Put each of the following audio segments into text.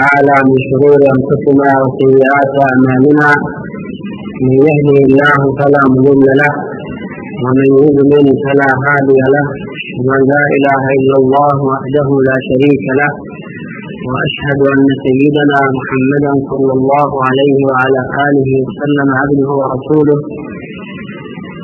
تعالى من شرور أنفسنا وسيئات أعمالنا. من يهده الله فلا مضل له ومن يضلل فلا هادي له ومن لا إله إلا الله وحده لا شريك له وأشهد أن سيدنا محمدا صلى الله عليه وعلى آله وسلم عبده ورسوله.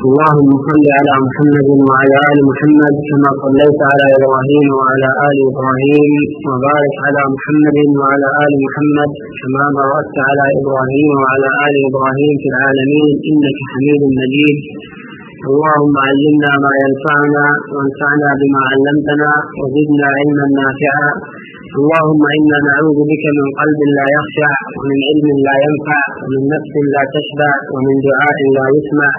اللهم صل على محمد وعلى آل محمد كما صليت على إبراهيم وعلى آل إبراهيم وبارك على محمد وعلى آل محمد كما باركت على إبراهيم وعلى آل إبراهيم في العالمين. إنك حميد مجيد. اللهم علمنا ما ينفعنا وانفعنا بما علمتنا وزدنا علما نافعا. اللهم إنا نعوذ بك من قلب لا يخشع ومن علم لا ينفع ومن نفس لا تشبع ومن دعاء لا يسمع.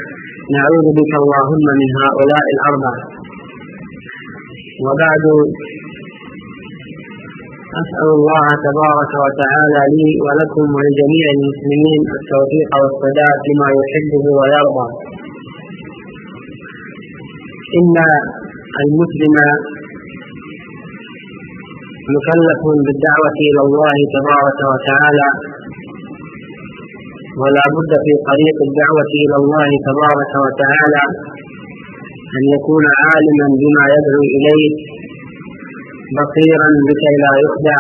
نعوذ بك اللهم من هؤلاء الأربع وبعد أسأل الله تبارك وتعالى لي ولكم ولجميع المسلمين التوفيق والسداد لما يحبه ويرضى. إن المسلم مكلف بالدعوة إلى الله تبارك وتعالى ولا بد في طريق الدعوة إلى الله تبارك وتعالى أن يكون عالما بما يدعو إليه بصيرا لكي لا يخدع.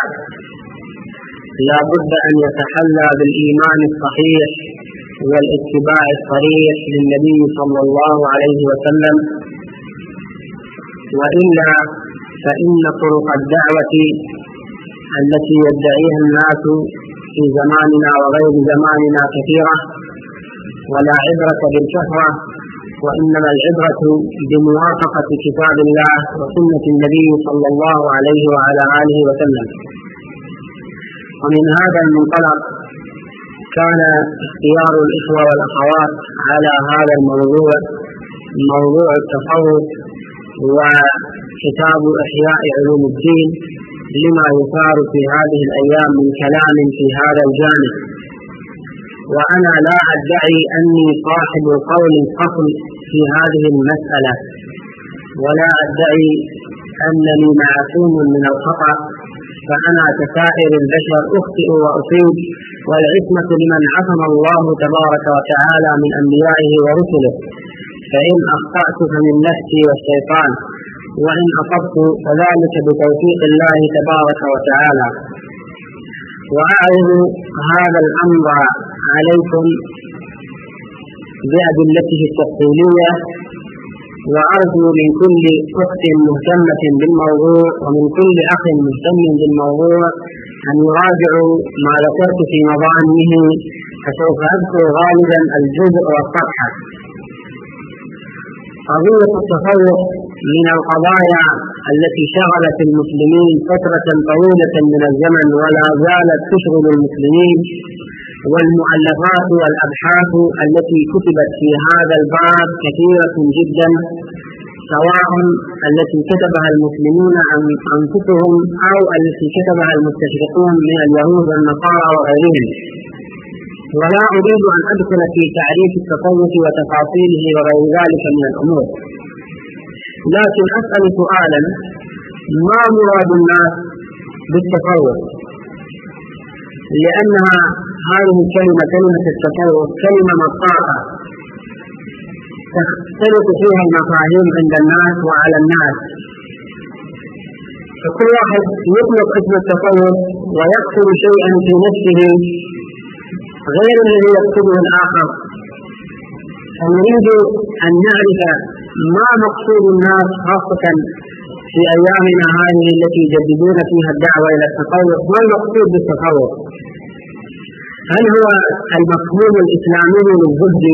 لا بد أن يتحلى بالإيمان الصحيح والاتباع الصريح للنبي صلى الله عليه وسلم. وإلا فإن طرق الدعوة التي يدعيها الناس في زماننا وغير زماننا كثيرة ولا عبرة بالكثرة وإنما العبرة بموافقة كتاب الله وسنة النبي صلى الله عليه وعلى آله وسلم. ومن هذا المنطلق كان اختيار الإخوة والأخوات على هذا الموضوع موضوع التصوف وكتاب إحياء علوم الدين. لما يثار في هذه الأيام من كلام في هذا الجانب. وأنا لا أدعي أني صاحب قول فصل في هذه المسألة. ولا أدعي أنني معصوم من الخطأ. فأنا كسائر البشر أخطئ وأصيب. والعصمة لمن عصم الله تبارك وتعالى من أنبيائه ورسله. فإن أخطأت فمن نفسي والشيطان. وإن أصبت فذلك بتوفيق الله تبارك وتعالى. وأعرض هذا الأمر عليكم بأدلته التفصيلية وأرجو من كل أخت مهتمة بالموضوع ومن كل أخ مهتم بالموضوع أن يراجعوا ما ذكرت في مظانه فسوف أذكر غالبا الجزء والصفحة. قضية التصوف من القضايا التي شغلت المسلمين فترة طويلة من الزمن ولا زالت تشغل المسلمين والمؤلفات والأبحاث التي كتبت في هذا الباب كثيرة جدا سواء التي كتبها المسلمون عن أنفسهم أو التي كتبها المستشرقون من اليهود والنصارى وغيرهم. ولا أريد أن أدخل في تعريف التصوف وتفاصيله وغير ذلك من الأمور. لكن أسأل سؤالا ما مراد الناس بالتصوف؟ لأنها هذه الكلمة كلمة التصوف كلمة مطاقة. تختلف فيها المفاهيم عند الناس وعلى الناس. فكل واحد يطلق اسم التصوف ويقصد شيئا في نفسه غير الذي يقصده الآخر. فنريد أن نعرف ما مقصود الناس خاصة في أيامنا هذه التي يجددون فيها الدعوة إلى التصوف ما المقصود بالتصوف؟ هل هو المفهوم الإسلامي للزهد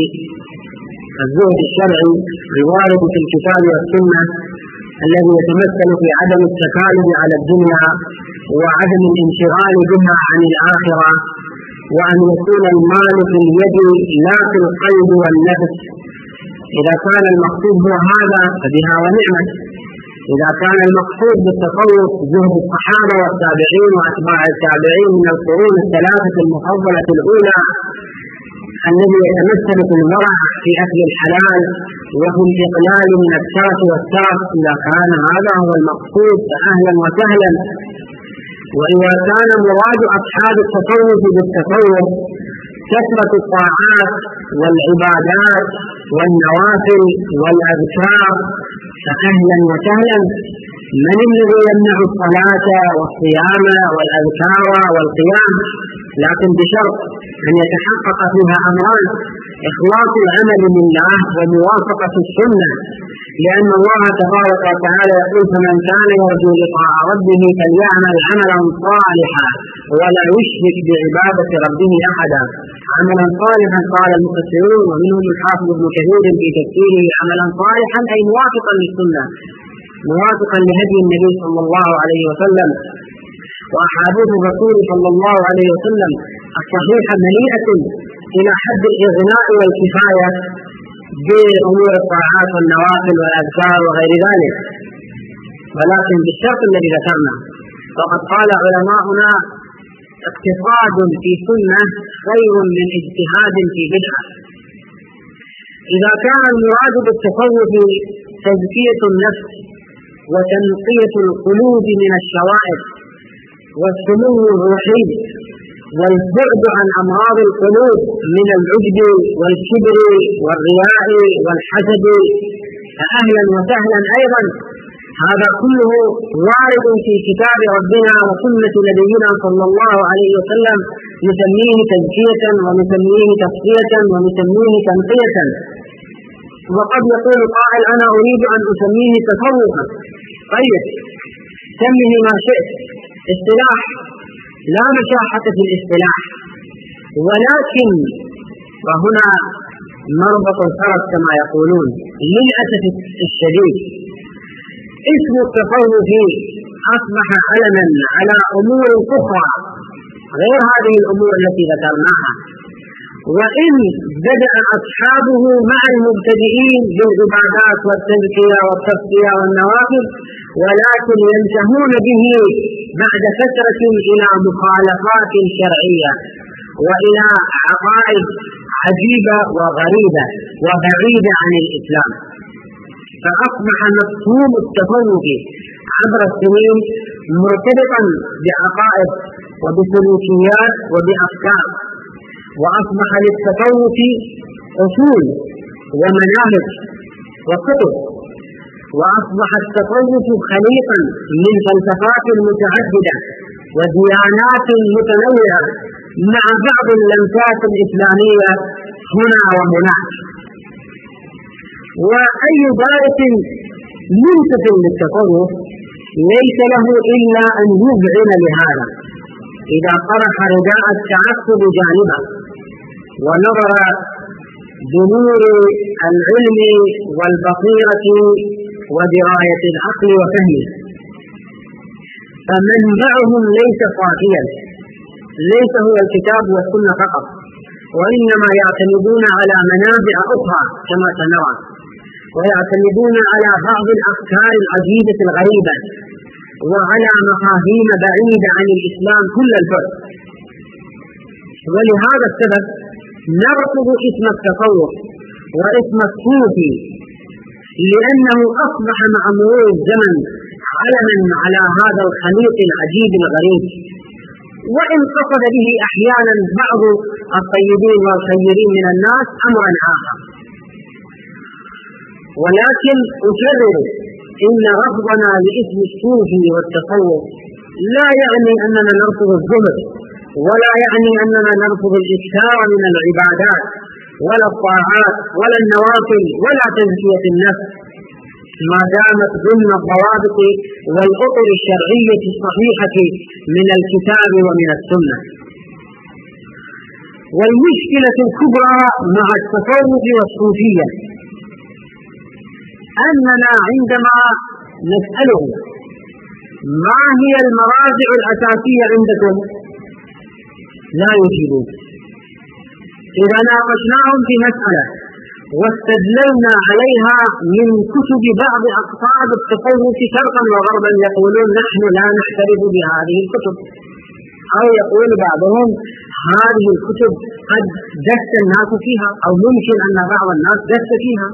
الزهد الشرعي الوارد في الكتاب والسنة الذي يتمثل في عدم التكالب على الدنيا وعدم الانشغال بها عن الآخرة وأن يكون المال في اليد لا في القلب والنفس إذا كان المقصود هو هذا فبها ونعمت. إذا كان المقصود بالتصوف زهد الصحابة والتابعين وأتباع التابعين من القرون الثلاثة المفضلة الأولى الذي يتمثل في الورع في أكل الحلال وفي الإقلال من الترف والترف إذا كان هذا هو المقصود فأهلا وسهلا. وإذا كان مراد أصحاب التصوف بالتصوف كثرة الطاعات والعبادات والنوافل والأذكار فأهلا وسهلا. من الذي يمنع الصلاة والصيام والأذكار والقيام؟ لكن بشرط أن يتحقق فيها أمران إخلاص العمل لله وموافقة السنة. لأن الله تبارك وتعالى يقول فمن كان يرجو لقاء ربه فليعمل عملا صالحا ولا يشرك بعبادة ربه أحدا. عملا صالحا قال المفسرون ومنهم الحافظ ابن كثير في تفسيره عملا صالحا أي موافقا للسنة. موافقا لهدي النبي صلى الله عليه وسلم وأحاديث الرسول صلى الله عليه وسلم الصحيحة مليئة إلى حد الإغناء والكفاية بأمور الطاعات والنوافل والأذكار وغير ذلك. ولكن بالشرط الذي ذكرنا فقد قال علماؤنا اقتصاد في سنة خير من اجتهاد في بدعة. إذا كان المراد بالتصوف تزكية النفس وتنقية القلوب من الشوائب والسمو الروحي والبعد عن أمراض القلوب من العجب والكبر والرياء والحسد. فأهلا وسهلا أيضا. هذا كله وارد في كتاب ربنا وسنة نبينا صلى الله عليه وسلم. نسميه تزكية ونسميه تصفية ونسميه تنقية. وقد يقول قائل أنا أريد أن أسميه تصوفا طيب سمه ما شئت. اصطلاح. لا مشاحة في الاصطلاح. ولكن وهنا مربط الفرس كما يقولون للأسف الشديد. اسم التصوف أصبح علما على أمور أخرى غير هذه الأمور التي ذكرناها. وإن بدأ أصحابه مع المبتدئين بالعبادات والتزكية والتصفية والنوافل ولكن ينتهون به بعد فترة إلى مخالفات شرعية وإلى عقائد عجيبة وغريبة وبعيدة عن الإسلام. فأصبح مفهوم التفوق عبر السنين مرتبطا بعقائد وبسلوكيات وبأفكار. وأصبح للتفوق أصول ومناهج وكتب. وأصبح التصوف خليطا من فلسفات متعددة وديانات متنوعة مع بعض اللمسات الإسلامية هنا وهناك. وأي دارس منتف للتصوف ليس له إلا أن يذعن لهذا. إذا طرح رداء التعصب جانبا ونظر بنور العلم والبصيرة ودراية العقل وفهمه. فمنبعهم ليس صافيا ليس هو الكتاب والسنة فقط وإنما يعتمدون على منابع أخرى كما سنرى ويعتمدون على بعض الأفكار العجيبة الغريبة وعلى مفاهيم بعيدة عن الإسلام كل البعد ولهذا السبب نرفض اسم التصوف واسم الصوفي لأنه أصبح مع مرور الزمن علما على هذا الخليط العجيب الغريب. وإن قصد به أحيانا بعض الطيبين والخيرين من الناس أمرا آخر. ولكن أكرر إن رفضنا لاسم الصوفي والتصوف لا يعني أننا نرفض الزهد ولا يعني أننا نرفض الإكثار من العبادات ولا الطاعات ولا النوافل ولا تزكية النفس. ما دامت ضمن الضوابط والأطر الشرعية الصحيحة من الكتاب ومن السنة. والمشكلة الكبرى مع التصوف والصوفية. أننا عندما نسأله ما هي المراجع الأساسية عندكم؟ لا يجيبون إذا ناقشناهم في مسألة واستدللنا عليها من كتب بعض أقطاب التصوف شرقا وغربا يقولون نحن لا نعترف بهذه الكتب. أو يقول بعضهم هذه الكتب قد دس الناس فيها أو ممكن أن بعض الناس دس فيها.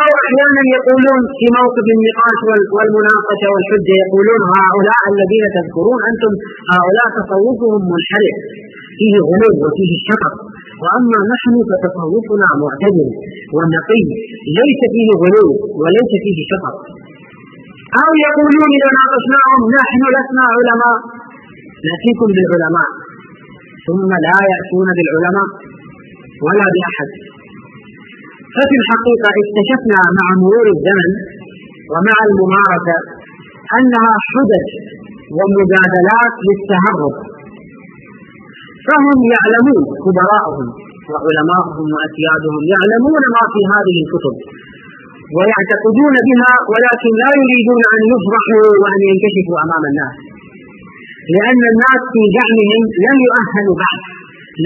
أو أحيانا يقولون في موقف النقاش والمناقشة والحجة يقولون هؤلاء الذين تذكرون أنتم هؤلاء تصوفهم منحرف فيه غلو وفيه شطط وأما نحن فتصوفنا معتدل ونقي ليس فيه غلو وليس فيه شطط أو يقولون إذا ناقشناهم نحن لسنا علماء نأتيكم بالعلماء. ثم لا يأتون بالعلماء ولا بأحد. ففي الحقيقة اكتشفنا مع مرور الزمن ومع الممارسة أنها حدث ومجادلات للتهرب. فهم يعلمون كبراءهم وعلماؤهم وأسيادهم يعلمون ما في هذه الكتب ويعتقدون بها ولكن لا يريدون أن يفضحوا وأن ينكشفوا أمام الناس. لأن الناس في زعمهم لم يؤهلوا بعد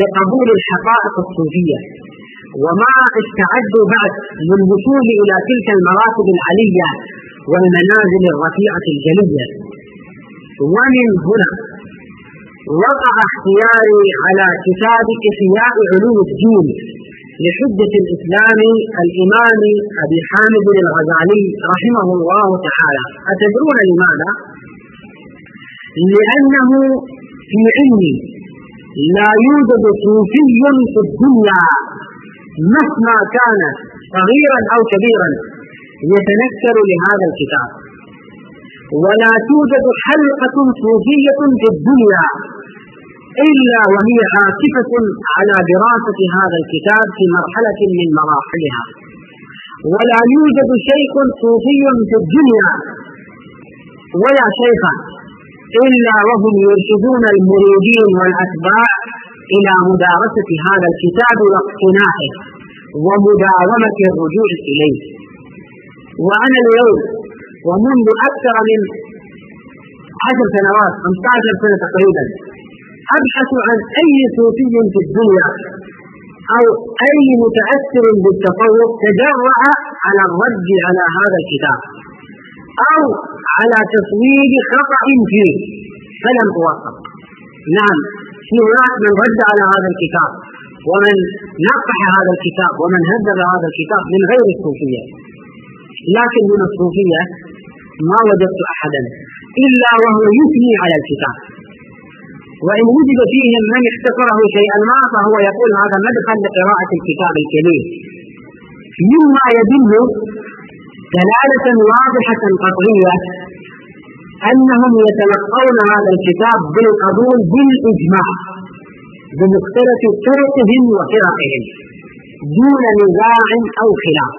لقبول الحقائق الصوفية وما استعدوا بعد للوصول إلى تلك المراتب العلية والمنازل الرفيعة الجلية. ومن هنا وقع اختياري على كتاب إحياء علوم الدين لحجة الإسلام الإمام أبي حامد الغزالي رحمه الله تعالى. أتدرون لماذا؟ لأنه في علمي لا يوجد صوفي في الدنيا. مهما كان صغيرا أو كبيرا يتنكر لهذا الكتاب. ولا توجد حلقة صوفية في الدنيا إلا وهي عاكفة على دراسة هذا الكتاب في مرحلة من مراحلها. ولا يوجد شيخ صوفي في الدنيا ولا شيخ إلا وهم يرشدون المريدين والأتباع إلى مدارسة هذا الكتاب واقتناعه. ومداومة الرجوع إليه. وأنا اليوم ومنذ أكثر من عشر سنوات 15 سنة تقريبا أبحث عن أي صوفي في الدنيا أو أي متأثر بالتصوف تجرأ على الرد على هذا الكتاب أو على تصوير خطأ فيه. فلم أوفق نعم في هناك من رد على هذا الكتاب. ومن نقح هذا الكتاب ومن هذب هذا الكتاب من غير الصوفية. لكن من الصوفية ما وجدت أحدا إلا وهو يثني على الكتاب. وإن وجد فيهم من اختصره شيئا ما فهو يقول هذا مدخل لقراءة الكتاب الكريم مما يدل دلالة واضحة قطعية أنهم يتلقون هذا الكتاب بالقبول بالإجماع. بمختلف طرقهم وفرقهم دون نزاع أو خلاف.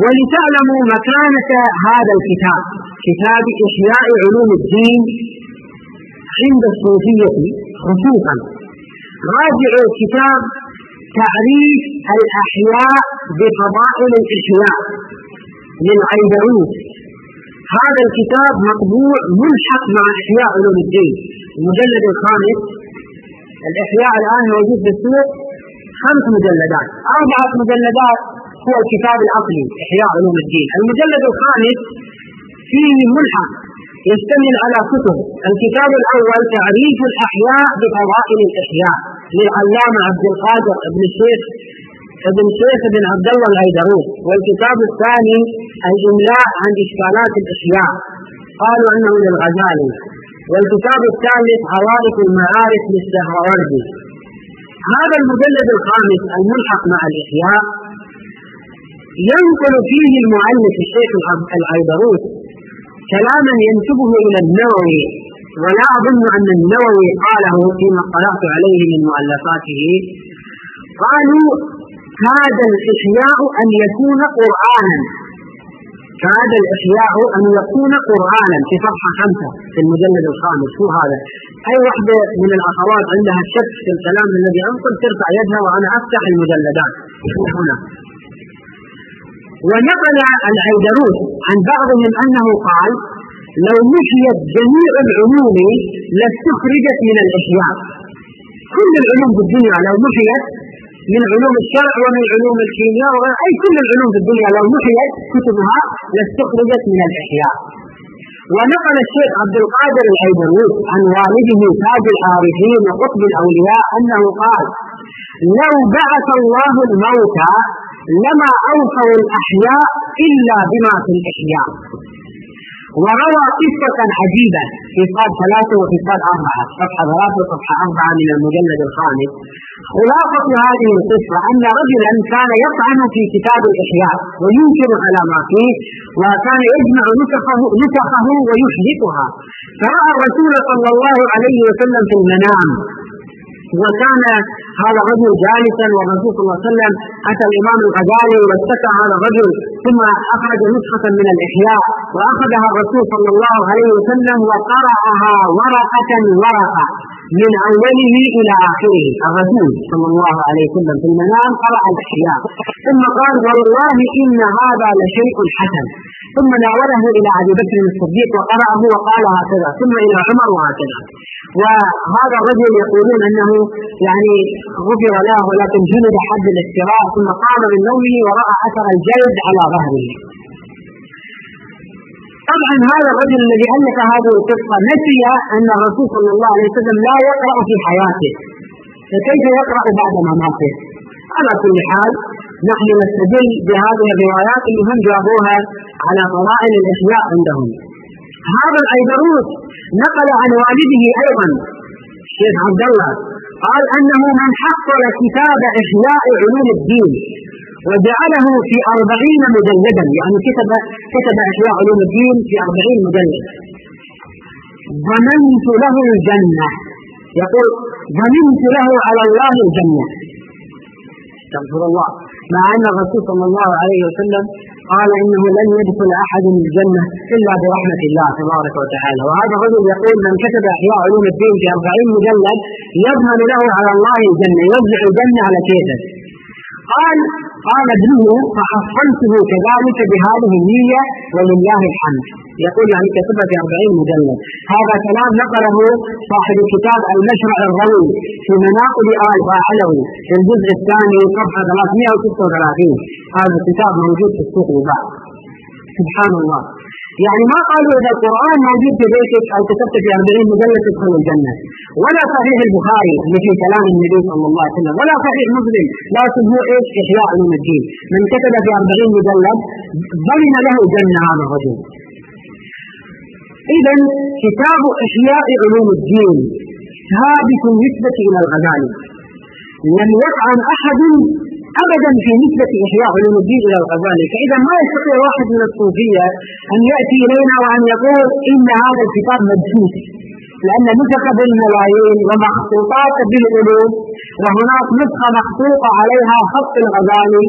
ولتعلموا مكانة هذا الكتاب كتاب إحياء علوم الدين عند الصوفية خصوصا. راجعوا كتاب تعريف الأحياء بفضائل الإحياء للعيدروس هذا الكتاب مطبوع ملحق مع إحياء علوم الدين. المجلد الخامس الإحياء الآن موجود في السوق خمس مجلدات. أربعة مجلدات هو الكتاب الأصلي إحياء علوم الدين. المجلد الخامس فيه ملحق يشتمل على كتب. الكتاب الأول تعريف الأحياء بفضائل الإحياء للعلامة عبد القادر بن الشيخ ابن شيخ بن عبد الله الهيدروس والكتاب الثاني الإملاء عن إشكالات الإحياء. قالوا أنه للغزالي. والكتاب الثالث عوارف المعارف للسهروردي هذا المجلد الخامس الملحق مع الإحياء. ينقل فيه المؤلف الشيخ العيدروس كلاما ينسبه إلى النووي ولا أظن أن النووي قاله فيما اطلعت عليه من مؤلفاته. قالوا كاد الإحياء أن يكون قرآنا. كاد الإحياء أن يكون قرآنا في صفحة خمسة في المجلد الخامس. شو هذا؟ أي واحدة من الأخوات عندها الشك في الكلام الذي أنقل ترفع يدها وأنا أفتح المجلدات. هنا. ونقل العيدروس عن بعضهم أنه قال لو محيت جميع العلوم لاستخرجت من الإحياء كل العلوم في الدنيا لو محيت من علوم الشرع ومن علوم الكيمياء أي كل العلوم في الدنيا لو محيت كتبها لاستخرجت من الإحياء. ونقل الشيخ عبد القادر الأيدروس عن والده تاج العارفين وقطب الأولياء أنه قال لو بعث الله الموتى لما أوصوا الأحياء إلا بما في الإحياء. وروى قصة عجيبة في صاد ثلاثة وفي صاد أربعة. صفحة ثلاثة وصفحة أربعة من المجلد الخامس. خلاصة هذه القصة أن رجلا كان يطعن في كتاب الإحياء وينكر على ما فيه وكان يجمع نسخه, نسخه ويحدثها فرأى الرسول صلى الله عليه وسلم في المنام وكان هذا الرجل جالسا والرسول صلى الله عليه وسلم أتى الإمام الغزالي واتكى هذا الرجل ثم أخرج نسخة من الإحياء وأخذها الرسول صلى الله عليه وسلم وقرأها ورقة ورقة من أوله إلى آخره. الرسول صلى الله عليه وسلم في المنام قرأ الإحياء ثم قال والله إن هذا لشيء حسن. ثم ناوله إلى أبي بكر الصديق وقرأه وقال هكذا ثم إلى عمر وهكذا. وهذا الرجل يقولون أنه يعني غفر له ولكن جلد حد الافتراء ثم قام من نومه ورأى أثر الجلد على ظهره. طبعا هذا الرجل الذي ألف هذه القصة نسي أن الرسول صلى الله عليه وسلم لا يقرأ في حياته فكيف يقرأ بعد مماته؟ على كل حال نحن نستدل بهذه الروايات اللي هم جابوها على فضائل الاحياء عندهم. هذا الأيدروس نقل عن والده أيضا الشيخ عبد الله قال أنه من حصل كتاب إحياء علوم الدين وجعله في أربعين مجلدا يعني كتب كتب إحياء علوم الدين في أربعين مجلد. ضمنت له الجنة. يقول ضمنت له على الله الجنة. استغفر الله. مع أن الرسول صلى الله عليه وسلم قال إنه لن يدخل أحد الجنة إلا برحمة الله تبارك وتعالى، وهذا الرجل يقول من كتب إحياء علوم الدين في 40 مجلد يضمن له على الله الجنة، يوزع الجنة على كيفه. قال قال ابنه فحصلته كذلك بهذه النية ولله الحمد. يقول يعني كتبها في 40 مجلد. هذا كلام نقله صاحب الكتاب المشرع الروي في مناقب آل علوي في الجزء الثاني صفحة 336 هذا الكتاب موجود في السوق وباع سبحان الله. يعني ما قالوا إذا القرآن موجود في بيتك أو كتبت في 40 مجلد تدخل الجنة. ولا صحيح البخاري اللي في كلام النبي صلى الله عليه وسلم ولا صحيح مسلم لكن هو إيش؟ إحياء علوم الدين. من كتب في 40 مجلد ضمن له جنة هذا الرجل. اذا كتاب إحياء علوم الدين ثابت نسبه إلى الغزالي. لم يطعن أحد ابدا في نسبة إحياء علوم الدين إلى الغزالي، فإذا ما يستطيع واحد من الصوفية أن يأتي إلينا وأن يقول إن هذا الكتاب مدسوس لأن نسخ بالملايين ومخطوطات بالالوف وهناك نسخة مخطوطه عليها خط الغزالي.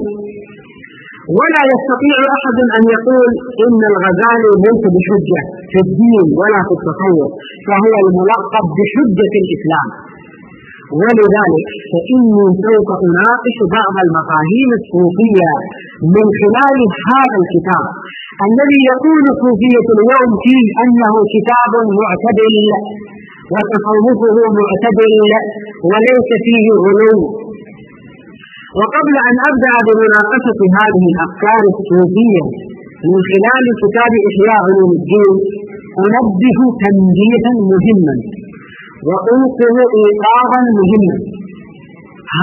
ولا يستطيع أحد أن يقول إن الغزالي ليس بحجة في الدين ولا في التصوف فهو الملقب بحجة الإسلام. ولذلك فإني سوف أناقش بعض المفاهيم الصوفية من خلال هذا الكتاب. الذي يقول صوفية اليوم فيه أنه كتاب معتدل وتصوفه معتدل وليس فيه غلو. وقبل أن أبدأ بمناقشة هذه الأفكار الصوفية من خلال كتاب إحياء علوم الدين أنبه تنبيها مهما. وأوقظ إيقاظا مهما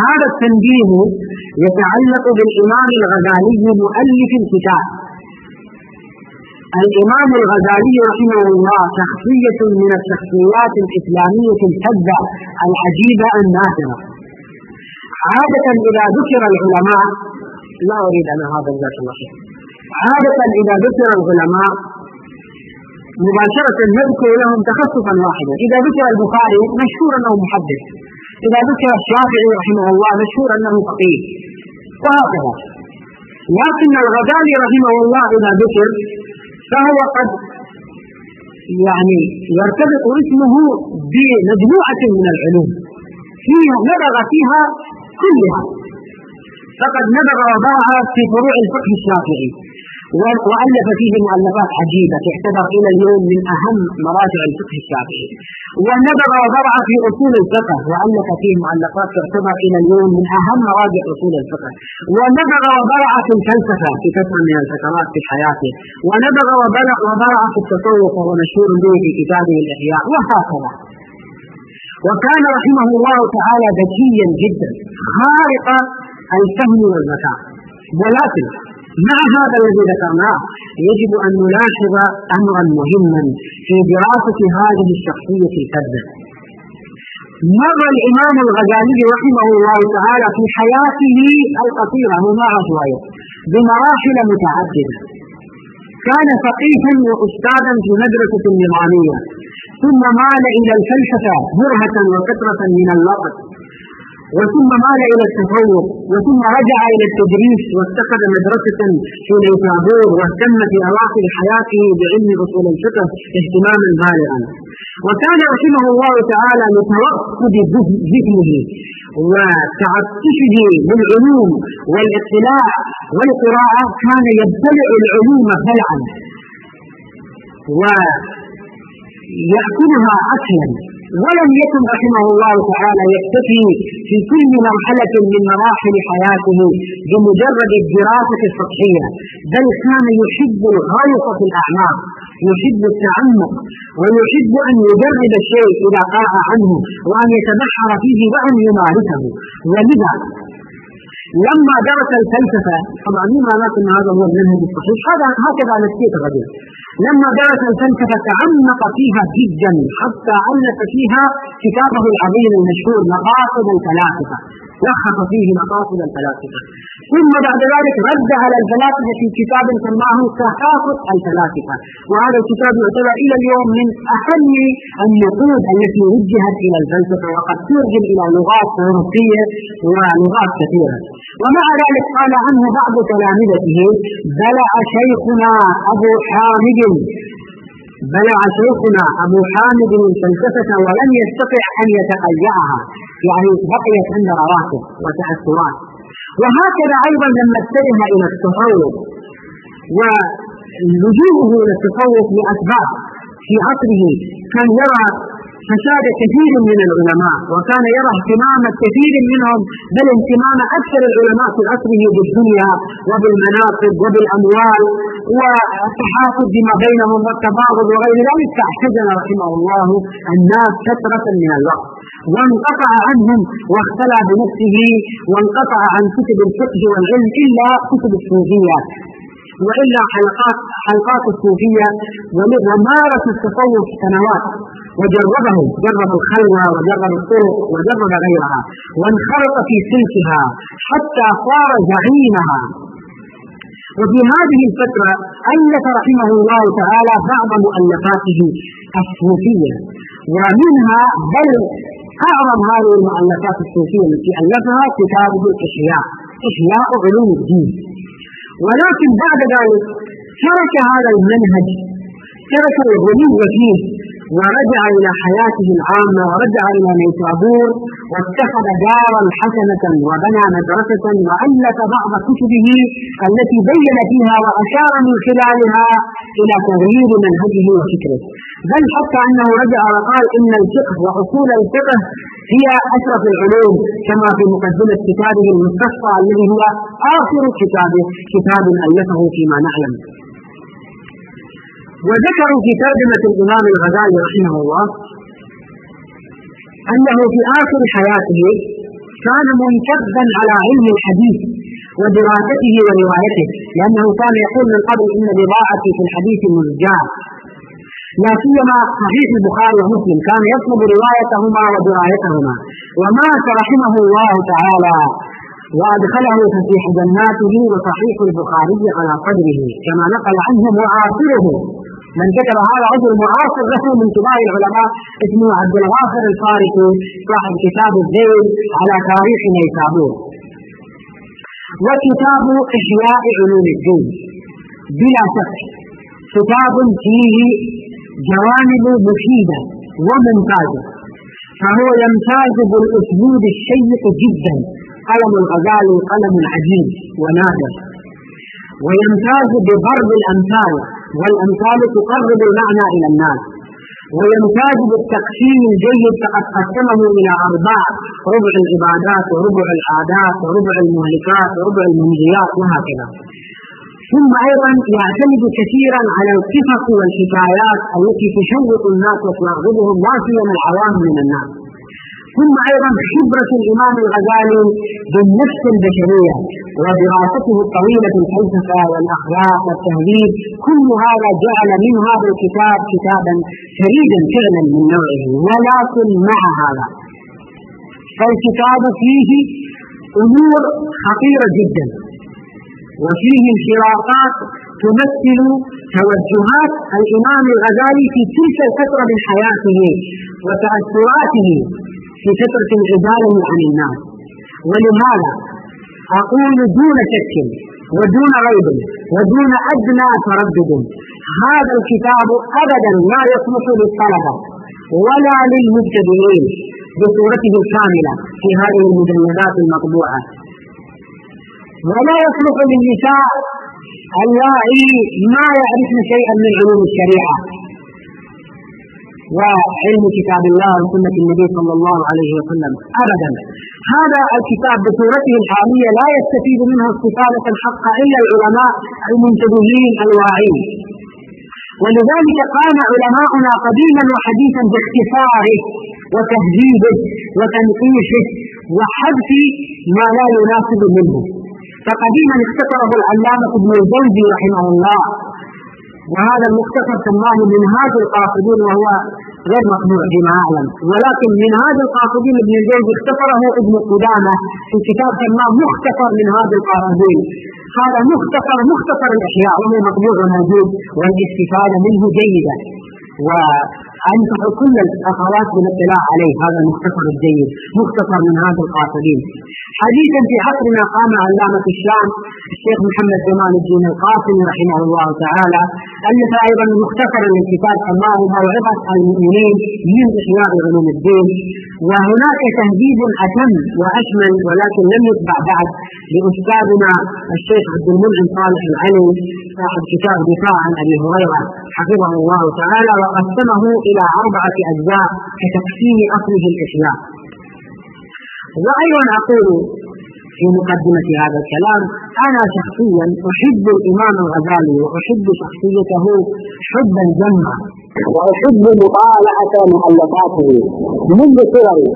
هذا التنبيه يتعلق بالإمام الغزالي مؤلف الكتاب. الإمام الغزالي رحمه الله شخصية من الشخصيات الإسلامية الفذة العجيبة النادرة. عادة إذا ذكر العلماء لا أريد أنا هذا جزاك الله خير عادة إذا ذكر العلماء مباشرة نذكر لهم تخصصا واحدا. إذا ذكر البخاري مشهور أنه محدث. إذا ذكر الشافعي رحمه الله مشهور أنه فقيه. وهكذا. لكن الغزالي رحمه الله إذا ذكر فهو قد يعني يرتبط اسمه بمجموعة من العلوم. فيها نبغ فيها كلها. فقد نبغ وباع في فروع الفقه الشافعي. وألف فيه مؤلفات عجيبة تعتبر إلى اليوم من أهم مراجع الفقه الشافعي ونبغ وضرع في أصول الفقه وألف فيه مؤلفات تعتبر إلى اليوم من أهم مراجع أصول الفقه. ونبغ وضرع في الفلسفة في فترة من الفترات في حياته. ونبغ وضرع في التصوف وهو مشهور به في كتابه الإحياء وهكذا. وكان رحمه الله تعالى ذكيا جدا خارق الفهم والذكاء ولكن مع هذا الذي ذكرناه؟ يجب أن نلاحظ أمرا مهما في دراسة هذه الشخصية الفذة مر الإمام الغزالي رحمه الله تعالى في حياته القصيرة وما شوية بمراحل متعددة. كان فقيها وأستاذا في مدرسة النظامية ثم مال إلى الفلسفة برهة وقطرة من الوقت وثم مال إلى التفوق وثم رجع إلى التدريس واتخذ مدرسة في نيسابور واهتم في أواخر حياته بعلم أصول الفقه اهتماما بالغا. وكان رحمه الله تعالى لتوقد ذهنه وتعطشه بالعلوم والاطلاع والقراءة كان يبتلع العلوم بلعا ويأكلها أكلا. ولم يكن رحمه الله تعالى يكتفي في كل مرحلة من مراحل حياته بمجرد الدراسة السطحية بل كان يحب الغوص في الأعماق يحب التعمق ويحب أن يجرب الشيء إذا قاع عنه وأن يتبحر فيه وأن يمارسه. ولذا لما درس الفلسفة طبعا مما نقول إن هذا هو المنهج الصحيح هذا هكذا نسيت الرجل لما درس الفلسفة تعمق فيها جدا حتى ألف فيها كتابه العظيم المشهور مقاصد الفلاسفة. لخص فيه مقاصد الفلاسفة. ثم بعد ذلك رد على الفلاسفة في كتاب سماه تخاطب الفلاسفة. وهذا الكتاب يعتبر إلى اليوم من أهم النقود التي وجهت إلى الفلسفة وقد ترجم إلى لغات أوروبية ولغات كثيرة. ومع ذلك قال عنه بعض تلامذته بلع شيخنا أبو حامد بلع شيخنا أبو حامد الفلسفة ولم يستطع أن يتقيعها يعني بقيت عند رواتب وتأثرات. وهكذا أيضا لما اتجه إلى التصوف ولجوءه إلى التصوف لأسباب في عصره كان يرى فساد كثير من العلماء وكان يرى اهتمام كثير منهم بل اهتمام أكثر العلماء في عصره بالدنيا وبالمناصب وبالأموال والتحاسد بما بينهم والتباغض وغير ذلك. فاعتزل رحمه الله الناس فترة من الوقت. وانقطع عنهم واختلى بنفسه وانقطع عن كتب الفقه والعلم إلا كتب الصوفية وإلا حلقات حلقات الصوفية ومارس التصوف سنوات. وجربه جرب الخلوة وجرب الطرق وجرب غيرها. وانخرط في سلكها حتى صار زعيمها. وفي هذه الفترة ألف رحمه الله تعالى بعض مؤلفاته الصوفية. ومنها بل أعظم هذه المؤلفات الصوفية التي ألفها كتابه الإحياء. إحياء علوم الدين. ولكن بعد ذلك ترك هذا المنهج ترك الغلو فيه ورجع إلى حياته العامة ورجع إلى نيسابور واتخذ دارا حسنة وبنى مدرسة وألف بعض كتبه التي بين فيها وأشار من خلالها إلى تغيير منهجه وفكره. بل حتى أنه رجع وقال إن الفقه وأصول الفقه هي أشرف العلوم كما في مقدمة كتابه المستصفى الذي هو آخر كتابه كتاب ألفه فيما نعلم. وذكروا في ترجمة الإمام الغزالي رحمه الله أنه في آخر حياته كان منكبا على علم الحديث ودراسته وروايته لأنه كان يقول من قبل إن بضاعتي في الحديث مرجاه لا سيما صحيح البخاري ومسلم كان يطلب روايتهما ودرايتهما. ومات رحمه الله تعالى وأدخله فسيح جناته وصحيح البخاري على قدره كما نقل عنه معاصره من كتب هذا رجل معاصر له من كبار العلماء اسمه عبد الغافر الفارسي صاحب كتاب الذيل على تاريخ نيسابور. وكتاب إحياء علوم الدين. بلا شك كتاب فيه جوانب مفيدة وممتازة فهو يمتاز بالأسلوب الشيق جدا. قلم الغزالي قلم عجيب ونادر. ويمتاز بضرب الأمثال. والأمثال تقرب المعنى إلى الناس ويمتاز بالتقسيم الجيد فقد قسمه إلى أرباع ربع العبادات وربع العادات وربع المهلكات وربع المنجيات وهكذا. ثم أيضا يعتمد كثيرا على القصص والحكايات التي تشوق الناس وترغبهم لا سيما العوام من الناس. ثم أيضا خبرة الإمام الغزالي بالنفس البشرية ودراسته الطويلة الفلسفة والأخلاق والتهذيب كل هذا جعل من هذا الكتاب كتابا فريدا فعلا من نوعه ولكن مع هذا. فالكتاب فيه أمور خطيرة جدا وفيه انحرافات تمثل توجهات الإمام الغزالي في تلك الفترة من حياته وتأثراته في فترة العدالة عن الناس ولهذا أقول دون شك ودون ريب ودون أدنى تردد. هذا الكتاب أبدا لا يصلح للطلبة ولا للمبتدئين بصورته الكاملة في هذه المجلدات المطبوعة. ولا يصلح للنساء اللائي ما يعرفن شيئا من علوم الشريعة. وعلم كتاب الله وسنة النبي صلى الله عليه وسلم. أبدا. هذا الكتاب بصورته الحالية لا يستفيد منه استفادة حقا إلا العلماء المنتبهين الواعين. ولذلك قام علماؤنا قديما وحديثا باختصاره وتهذيبه وتنقيشه وحذف ما لا يناسب منه. فقديما اختصره العلامة ابن الجوزي رحمه الله. وهذا المختصر سماه منهاج القاصدين وهو غير مطبوع فيما اعلم ولكن منهاج القاصدين ابن الجوزي اختصره ابن قدامة في كتاب سماه مختصر منهاج القاصدين. هذا مختصر مختصر الاحياء وهو مطبوع موجود والاستفاده منه جيدة. وانصح كل الأخوات بالاطلاع عليه. هذا المختصر الجيد مختصر من هذا القاصدين. حديثا في عصرنا قام علامة الشام الشيخ محمد جمال الدين القاسمي رحمه الله تعالى ألف أيضا مختصرا للكتاب سماه موعظة المؤمنين من إحياء علوم الدين. وهناك تهديد أتم وأشمل ولكن لم يتبع بعد لأستاذنا الشيخ عبد المنعم صالح العلي صاحب كتاب دفاع عن أبي هريرة حفظه الله تعالى وقسمه إلى أربعة أجزاء كتقسيم أصله الإحياء وأيضا أقول في مقدمة هذا الكلام. أنا شخصيا أحب الإمام الغزالي وأحب شخصيته حبا جما وأحب مطالعة مؤلفاته منذ صغري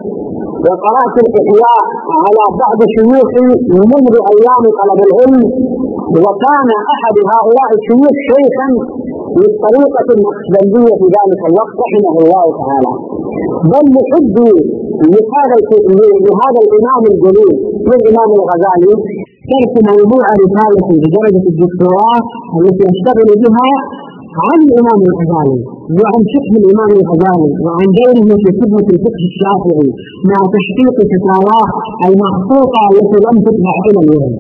وقرأت الإحياء على بعض شيوخي منذ أيام طلب العلم وكان أحد هؤلاء الشيوخ شيخا للطريقة النقشبندية في ذلك الوقت رحمه الله تعالى. بل لحبي لهذا لهذا الإمام الجليل للإمام الغزالي ترك موضوع رسالتي بدرجة الدكتوراه التي أشتغل بها عن الإمام الغزالي وعن فقه الإمام الغزالي وعن غيره في خدمة الفقه الشافعي مع تحقيق فتاواه المخطوطة التي لم تطبع إلى اليوم.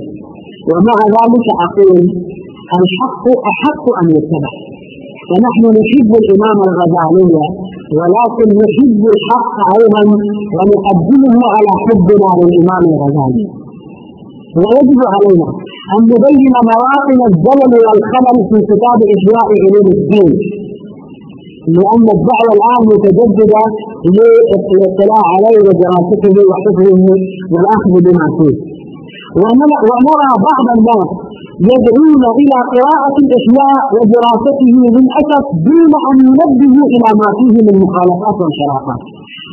ومع ذلك أقول الحق أحق أن يتبع. ونحن نحب الإمام الغزالي ولكن نحب الحق أيضا ونقدمه على حبنا للإمام الغزالي. ويجب علينا أن نبين مواطن الزلل والخلل في كتاب إحياء علوم الدين. لأن الدعوة الآن متجددة للاطلاع عليه ودراسته وحفظه والأخذ بما فيه. ونرى بعض الناس يدعون إلى قراءة الإحياء ودراسته للأسف دون أن ينبهوا إلى ما فيه من مخالفات وانحرافات.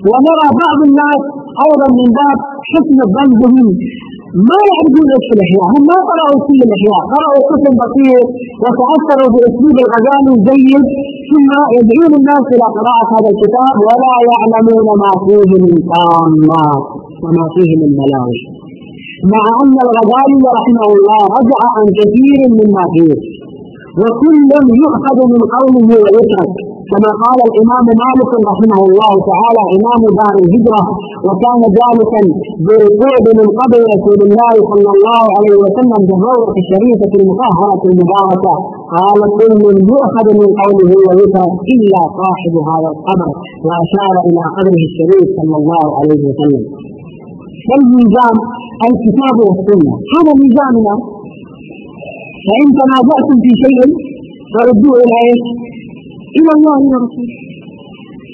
ونرى بعض الناس أيضا من باب حسن الظن بهم ما يعرفون إيش الأحياء، هم ما قرأوا كل الأحياء، قرأوا قسم بسيط وتأثروا بأسلوب الغزالي الجيد ثم يدعون الناس إلى قراءة هذا الكتاب ولا يعلمون ما فيه من طامات وما فيه من ملاوي. مع أن الغزالي رحمه الله رجع عن كثير مما فيه وكل يؤخذ من قوله ويترك. كما قال الإمام مالك رحمه الله تعالى إمام دار الهجرة وكان جالسا بركوب من قبل رسول الله صلى الله عليه وسلم بالروضة الشريفة المطهرة المباركة. قال كل يؤخذ من قوله ويترك إلا صاحب هذا القبر وأشار إلى قبره الشريف صلى الله عليه وسلم. فالميزان الكتاب والسنة. هذا ميزاننا. فإن تنازعتم في شيء فردوه إلى إيش؟ إلى الله ورسوله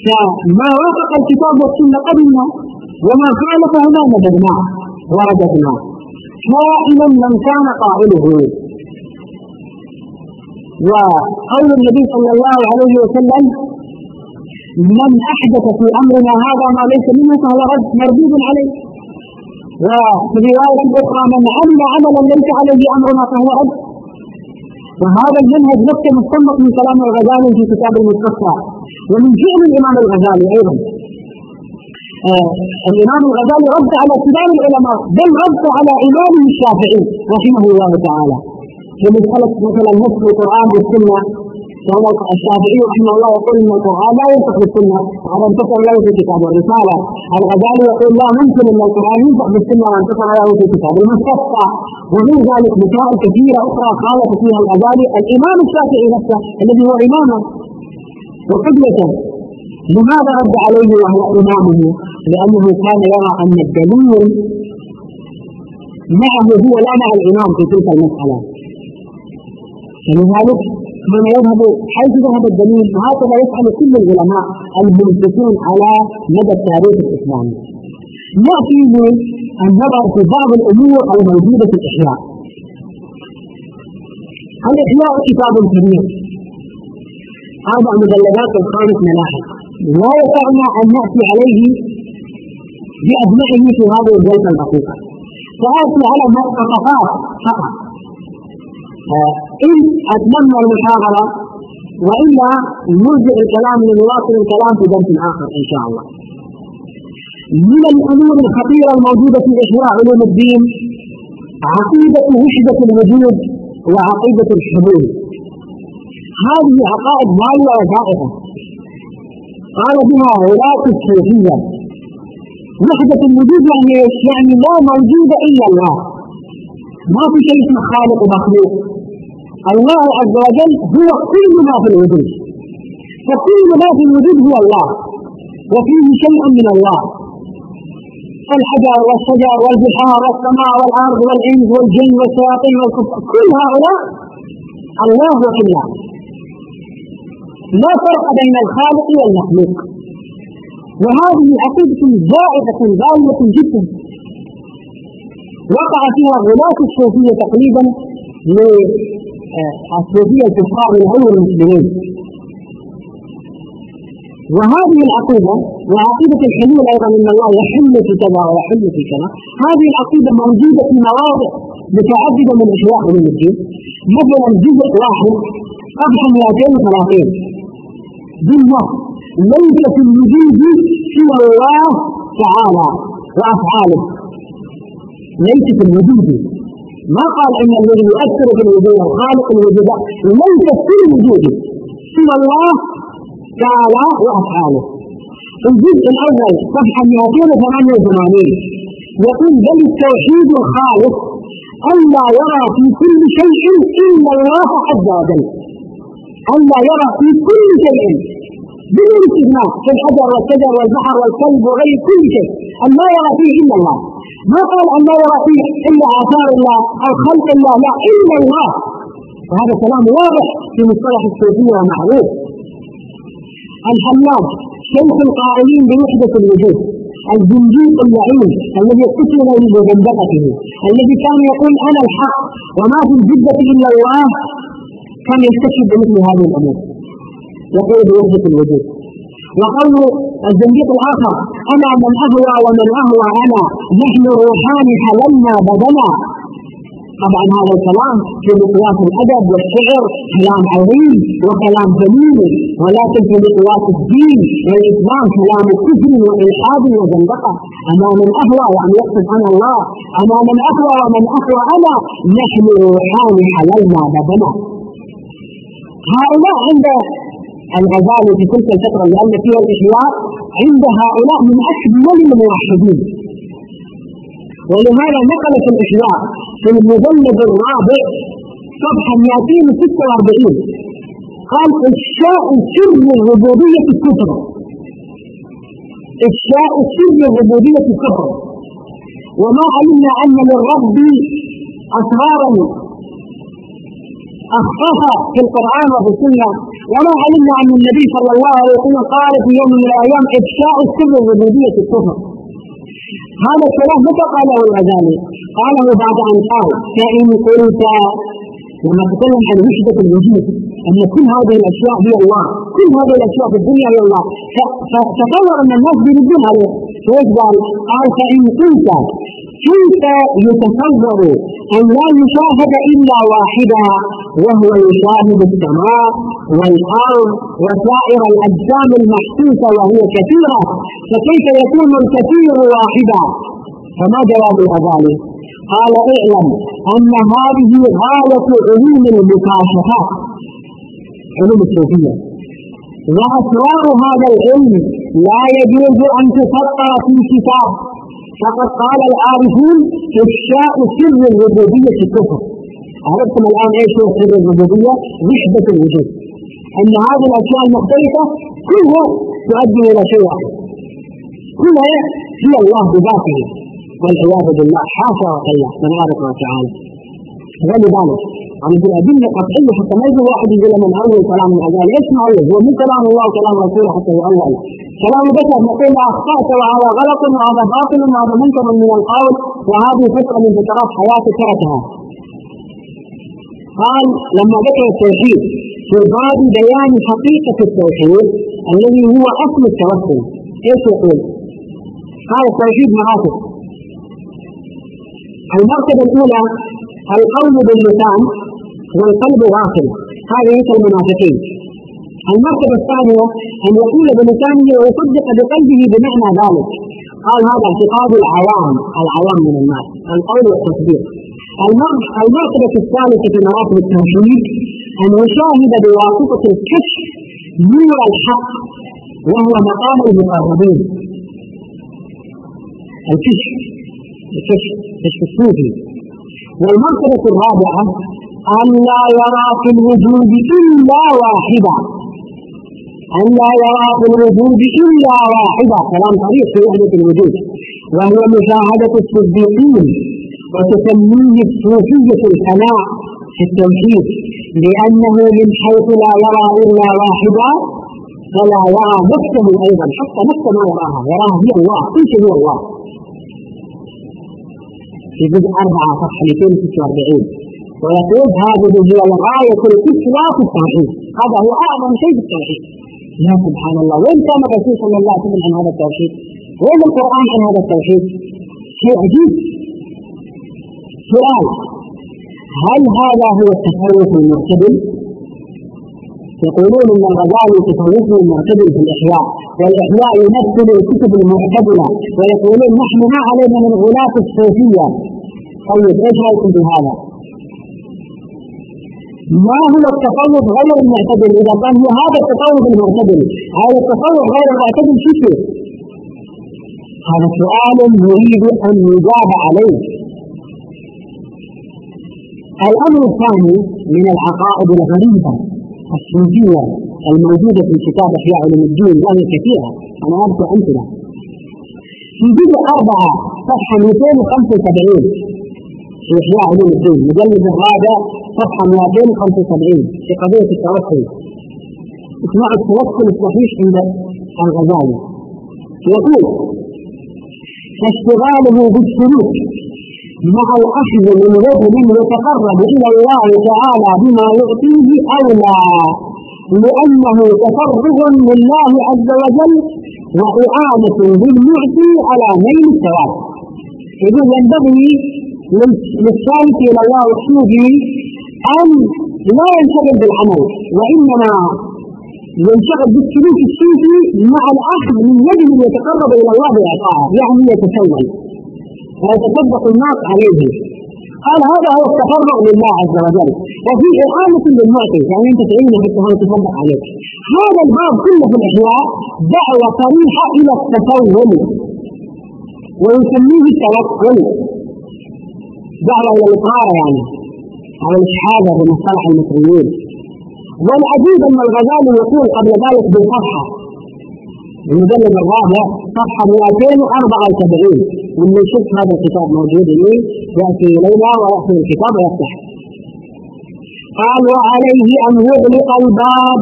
فما وافق الكتاب والسنة قبلنا وما خالفه ما نبذناه ورددناه كائنا من كان قائله. وقول النبي صلى الله عليه وسلم من أحدث في أمرنا هذا ما ليس منه فهو رد مردود عليه. وفي رواية أخرى من عمل عملا ليس عليه أمرنا فهو رد وهذا المنهج نفسه مستنبط من كلام الغزالي في كتاب المستصفى ومن فعل الإمام الغزالي أيضا. آه الإمام الغزالي رد على كبار العلماء بل رد على إمامه الشافعي رحمه الله تعالى. في مسألة مثلا نصف القرآن بالسنة وهو الشافعي رحمه الله يقول إن القرآن لا ينطق بالسنة. على انتصر له في كتاب الرسالة. الغزالي يقول لا ممكن إن القرآن ينطق بالسنة وانتصر له في كتاب المستقطع ومن ذلك مسائل كثيرة أخرى خالف فيها الغزالي الإمام الشافعي نفسه الذي هو إمامه. وقبلته لماذا رد عليه وهو إمامه؟ لأنه كان يرى أن الدليل معه هو لا مع الإمام في تلك المسألة. فلذلك من يذهب حيث ذهب الدليل وهكذا يفعل كل العلماء المنصفون على مدى التاريخ الإسلامي. ياتي النظر في بعض الأمور الموجودة في الإحياء. الإحياء كتاب كبير أربع مجلدات وخامس ملاحق لا يسعنا ان نأتي عليه بابنائه في هذه الجلسة الدقيقه. ساتي على مقتطفات فقط إن أتممنا المحاضرة وإلا نرجع الكلام لنواصل الكلام في درس آخر إن شاء الله. من الأمور الخطيرة الموجودة في إحياء علوم الدين عقيدة وحدة الوجود وعقيدة الحلول. هذه عقائد ضالة وزائغة. قال بها ولاة الصوفية. وحدة الوجود يعني؟ يعني لا موجود إلا الله. ما في شيء اسمه خالق ومخلوق الله عز وجل هو كل ما في الوجود. فكل ما في الوجود هو الله. وفيه شيء من الله. الحجر والشجر والبحار والسماء والأرض والإنس والجن والشياطين والكفر كل هؤلاء الله وإلا لا فرق بين الخالق والمخلوق. وهذه عقيدة زائدة ضالة جدا. وقع فيها غلاة الصوفية تقريبا الكفار من أول المسلمين وهذه العقيدة وعقيدة الحلول أيضا أن الله يحل في كذا ويحل في كذا. هذه العقيدة موجودة في مواضع متعددة من أشياء علوم الدين. مثلا جزء واحد صفحة 230 بالنص ليس في الوجود سوى الله تعالى وأفعاله. ليس في الوجود. ما قال إن الذي يؤثر في الوجود خالق الوجود ليس في الوجود. سوى الله تعالى وأفعاله. الجزء الأول صفحة 288 يقول بل التوحيد الخالص الا يرى في كل شيء إلا الله عز وجل. الا يرى في كل شيء بدون استثناء في الحجر والشجر والبحر والكلب وغير كل شيء. أن لا يرى فيه إلا الله. ما قال أن لا يرى فيه إلا آثار الله أو خلق الله. لا إلا الله. وهذا كلام واضح في مصطلح الصوفية ومعروف. الحلاج شيخ القائلين بوحدة الوجود. الزنديق اللعين الذي قتل بزندقته الذي كان يقول أنا الحق وما في الجدة إلا الله. كان يستشهد بمثل هذه الأمور. يقول بوحده الوجود. وقول الزنديق الآخر أنا من أهوى ومن أهوى أنا نحن روحان حللنا بدنا. طبعا هذا الكلام في مقياس الأدب والشعر كلام عظيم وكلام جميل ولكن في مقياس الدين والإسلام كلام كفر والحاد وزندقه اما من أهوى وأن يقصد أنا الله. اما من أهوى ومن أهوى أنا نحن روحان حللنا بدنا. هؤلاء عند الغزالي في تلك الفترة لأن فيها الإحياء عند هؤلاء من أكمل الموحدين. ولهذا نقل في الإحياء في المجلد الرابع صفحة 246 قال إفشاء سر الربوبية الكفر إفشاء سر الربوبية الكفر وما علمنا أن للرب أسرارا أخفاها في القرآن وفي السنة وما علمنا أن النبي صلى الله عليه وسلم قال في يوم من الأيام إفشاء سر الربوبية الكفر هذا الكلام متى قاله الغزالي؟ قاله بعد أن قال فإن قلت لما تكلم عن وحدة الوجود أن كل هذه الأشياء هي الله كل هذه الأشياء في الدنيا هي الله فتصور أن الناس بيردون عليه فإيش قال؟ قال فإن كنت كيف يتصور أن لا يشاهد إلا واحدا وهو يشاهد السماء والأرض وسائر الأجسام المحسوسة وهي كثيرة. فكيف يكون الكثير واحدا فما جواب الغزالي قال اعلم أن هذه غاية علوم المكاشفات علوم الصوفية. وأسرار هذا العلم لا يجوز أن تفطر في كتاب. فقد قال العارفون إفشاء سر الربوبية الكفر. عرفتم الآن إيش هو سر الربوبية؟ وحدة الوجود. أن هذه الأشياء المختلفة كلها تؤدي إلى شيء واحد. كلها هي الله بذاته. والعياذ بالله حاشا وكلا تبارك وتعالى. ولذلك في الأدلة قطعية حتى ما يجي واحد يقول من أول كلام الأذان إيش ما؟ هو من كلام الله وكلام رسوله حتى يؤول كلام البشر نقول أخطأت وهذا غلط وهذا باطل وهذا منكر من القول وهذه فترة من فترات حياتي تركها قال لما ذكر التوحيد في باب بيان حقيقة التوحيد الذي هو أصل التوكل إيش يقول؟ قال التوحيد مراتب. المرتبة الأولى القول باللسان والقلب غافل هذه مثل المنافقين. المرتبة الثانية أن يقول بلسانه ويصدق بقلبه بمعنى ذلك. قال هذا اعتقاد العوام العوام من الناس. القول والتصديق. المرتبة الثالثة في مراتب التوحيد أن يشاهد بواسطة الكشف نور الحق وهو مقام المقربين. الكشف الكشف كشف الصوفي. والمرتبة الرابعة أن لا يرى في الوجود إلا واحدا. أن لا يرى في الوجود إلا واحدا كلام صريح في وحدة الوجود. وهو مشاهدة الصديقين وتسميه الصوفية الفناء في التوحيد لأنه من حيث لا يرى إلا واحدا فلا يرى نفسه أيضا. حتى نفسه ما يراها يراها هي الله كل شيء هو الله. في جزء أربعة صفحة 246 ويقول هذه هي الغاية القصوى في التوحيد هذا هو أعظم شيء في التوحيد. يا سبحان الله وين كان الرسول صلى الله عليه وسلم عن هذا التوحيد؟ وين القرآن عن هذا التوحيد؟ شيء عجيب سؤال هل هذا هو التصوف المعتدل؟ يقولون إن الغزالي تصوفه المعتدل في الإحياء والإحياء يمثل الكتب المعتدلة ويقولون نحن ما علينا من غلاة الصوفية طيب إيش رأيكم بهذا؟ ما هو التصوف غير المعتدل؟ إذا كان هو هذا التصوف المعتدل هذا التصوف غير المعتدل شو هذا سؤال نريد أن نجاب عليه. الأمر الثاني من العقائد الغريبة الصوفية الموجودة في كتاب احياء علوم الدين وهي كثيرة أنا اذكر امثله في جزء أربعة صفحة 275 في إحياء علوم الدين مجلد الرابع صفحة 275 في قضية التوكل. اسمع التوكل الصحيح عند الغزالي. يقول فاشتغاله بالسلوك مع الأخذ من رجل يتقرب إلى الله تعالى بما يعطيه أولى لأنه تفرغ لله عز وجل وإعانة للمعطي على نيل الثواب. يقول ينبغي للسالك إلى الله الصوفي أن لا ينشغل بالعمل وإنما ينشغل بالسلوك الصوفي مع الأخذ من يده يتقرب إلى الله بإعطائه يعني يتسول ويتصدق الناس عليه. قال هذا هو التفرع لله عز وجل. وفي إقامة للمعطي يعني أنت تعينه حتى هو يتصدق عليك هذا الباب كله في الإحياء دعوة صريحة إلى التسول ويسميه التوكل. دعوة إلى الإقرار يعني. أو الإشحاذة بمصطلح المصريين والعجيب أن الغزالي يقول قبل ذلك بالصفحة المجلد الرابع صفحة 274 واللي يشوف هذا الكتاب موجود لي يأتي إلينا ويأخذ الكتاب ويفتح. قال وعليه أن يغلق الباب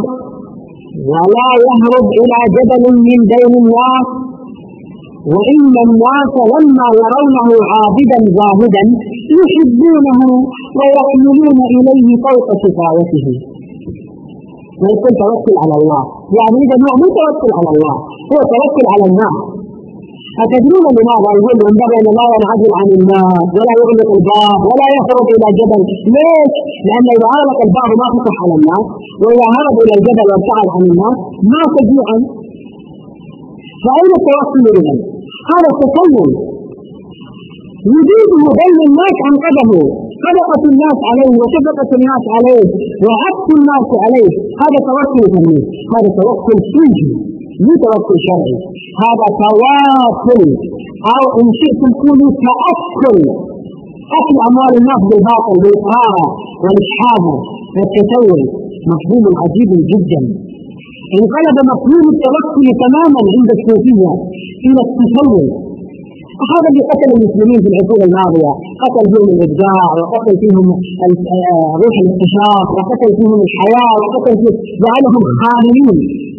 ولا يهرب إلى جبل من بين الناس وإن الناس لما يرونه عابدا زاهدا يحبونه ويحملون إليه فوق شفاوته ما يكون توكل على الله؟ يعني إذا هو مو توكل على الله هو توكل على الناس. أتدرون لماذا يقول؟ ينبغي أن لا ينعزل عن الناس ولا يغلق الباب ولا يخرج إلى جبل. ليش؟ لأن إذا أغلق الباب ما فتح على الناس وإذا هرب إلى الجبل وابتعد عن الناس ما جوعا فأين التوكل إذا؟ هذا التكون وجوده بين الناس عن قدمه. صدقة الناس عليه وشفقة الناس عليه وعطف الناس عليه. هذا توكل فني هذا توكل سنجي مو توكل شرعي. هذا تواكل أو إن شئتم قولوا تأكل. أكل أموال الناس بالباطل بالإقرار والإشحاذ والتسول مفهوم عجيب جدا. انقلب مفهوم التوكل تماما عند الصوفية إلى التسول هذا اللي قتل المسلمين في العصور الماضية. قتل فيهم الإبداع وقتل فيهم آه، روح الاكتشاف وقتل فيهم الحياة وقتل فيهم جعلهم خاملين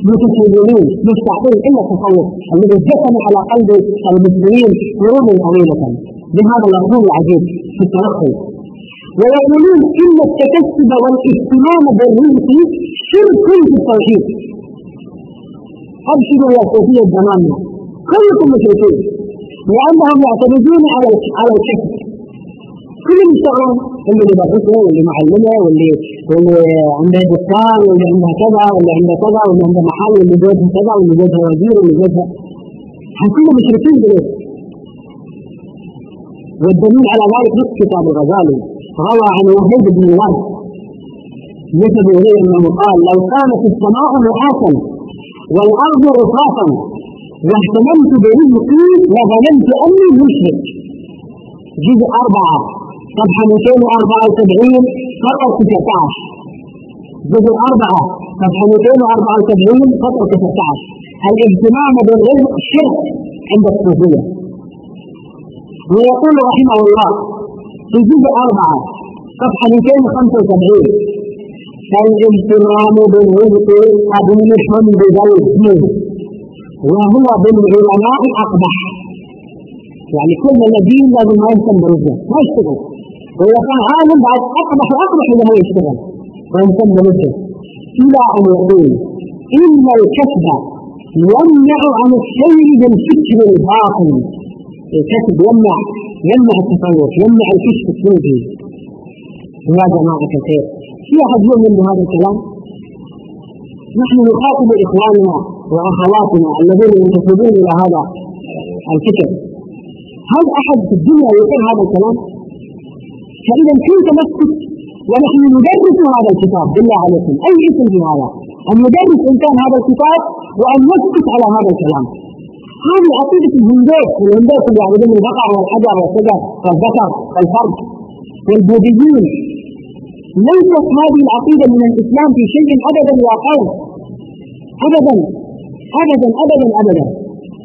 متسولين مستعطين إلا التصوف الذي جسم على قلب المسلمين قرونا طويلة. بهذا المفهوم العجيب في التوكل. ويقولون إن التكسب والاهتمام بالرزق شرك في التوحيد. أبشروا يا صوفية زماننا كلكم مشركين لأنهم يعتمدون على على الكسب كلهم يشتغلون اللي بيدرسه واللي معلمة واللي واللي عنده دكان واللي عنده كذا واللي عنده كذا واللي عنده محل واللي جوزها كذا واللي جوزها وزير واللي جوزها كلهم مشركين دول والدليل على ذلك نص كتاب الغزالي. روى عن وهيب بن الله نسب إليه أنه قال لو كانت السماء نحاسا والأرض رصاصا. واهتممت برزقي وظننت اني مشرك جزء أربعة. صفحة 274 سطر 19 جزء أربعة. صفحة 274 سطر 19 الاهتمام بالرزق شرك عند الصوفية. ويقول رحمه الله في جزء أربعة صفحة 275 فالاهتمام بالرزق قبيح بزوجه وهو بالعلماء أقبح يعني كل الذين لازم ما يهتم برزقه ما يشتغل. وإذا كان عالم بعد أقبح وأقبح إذا هو يشتغل. ويهتم برزقه إلى أن يقول إن الكسب يمنع عن السير بالفكر الباطن. الكسب يمنع يمنع التصوف يمنع الكشف الصوفي يا جماعة الخير. في أحد يؤمن بهذا الكلام؟ نحن نخاطب إخواننا وأخواتنا الذين ينتسبون إلى هذا الفكر هل أحد في الدنيا يقول هذا الكلام؟ فإذا كيف نسكت ونحن ندرس هذا الكتاب بالله عليكم أي اسم في هذا أن ندرس إنسان هذا الكتاب وأن نسكت على هذا الكلام هذه عقيدة الهندوس الهندوس اللي يعبدون البقر والحجر والشجر والذكر والفرد والبوذيين ليست هذه العقيدة من الإسلام في شيء أبدا قوم أبدا. أبدا. أبدا. أبدا.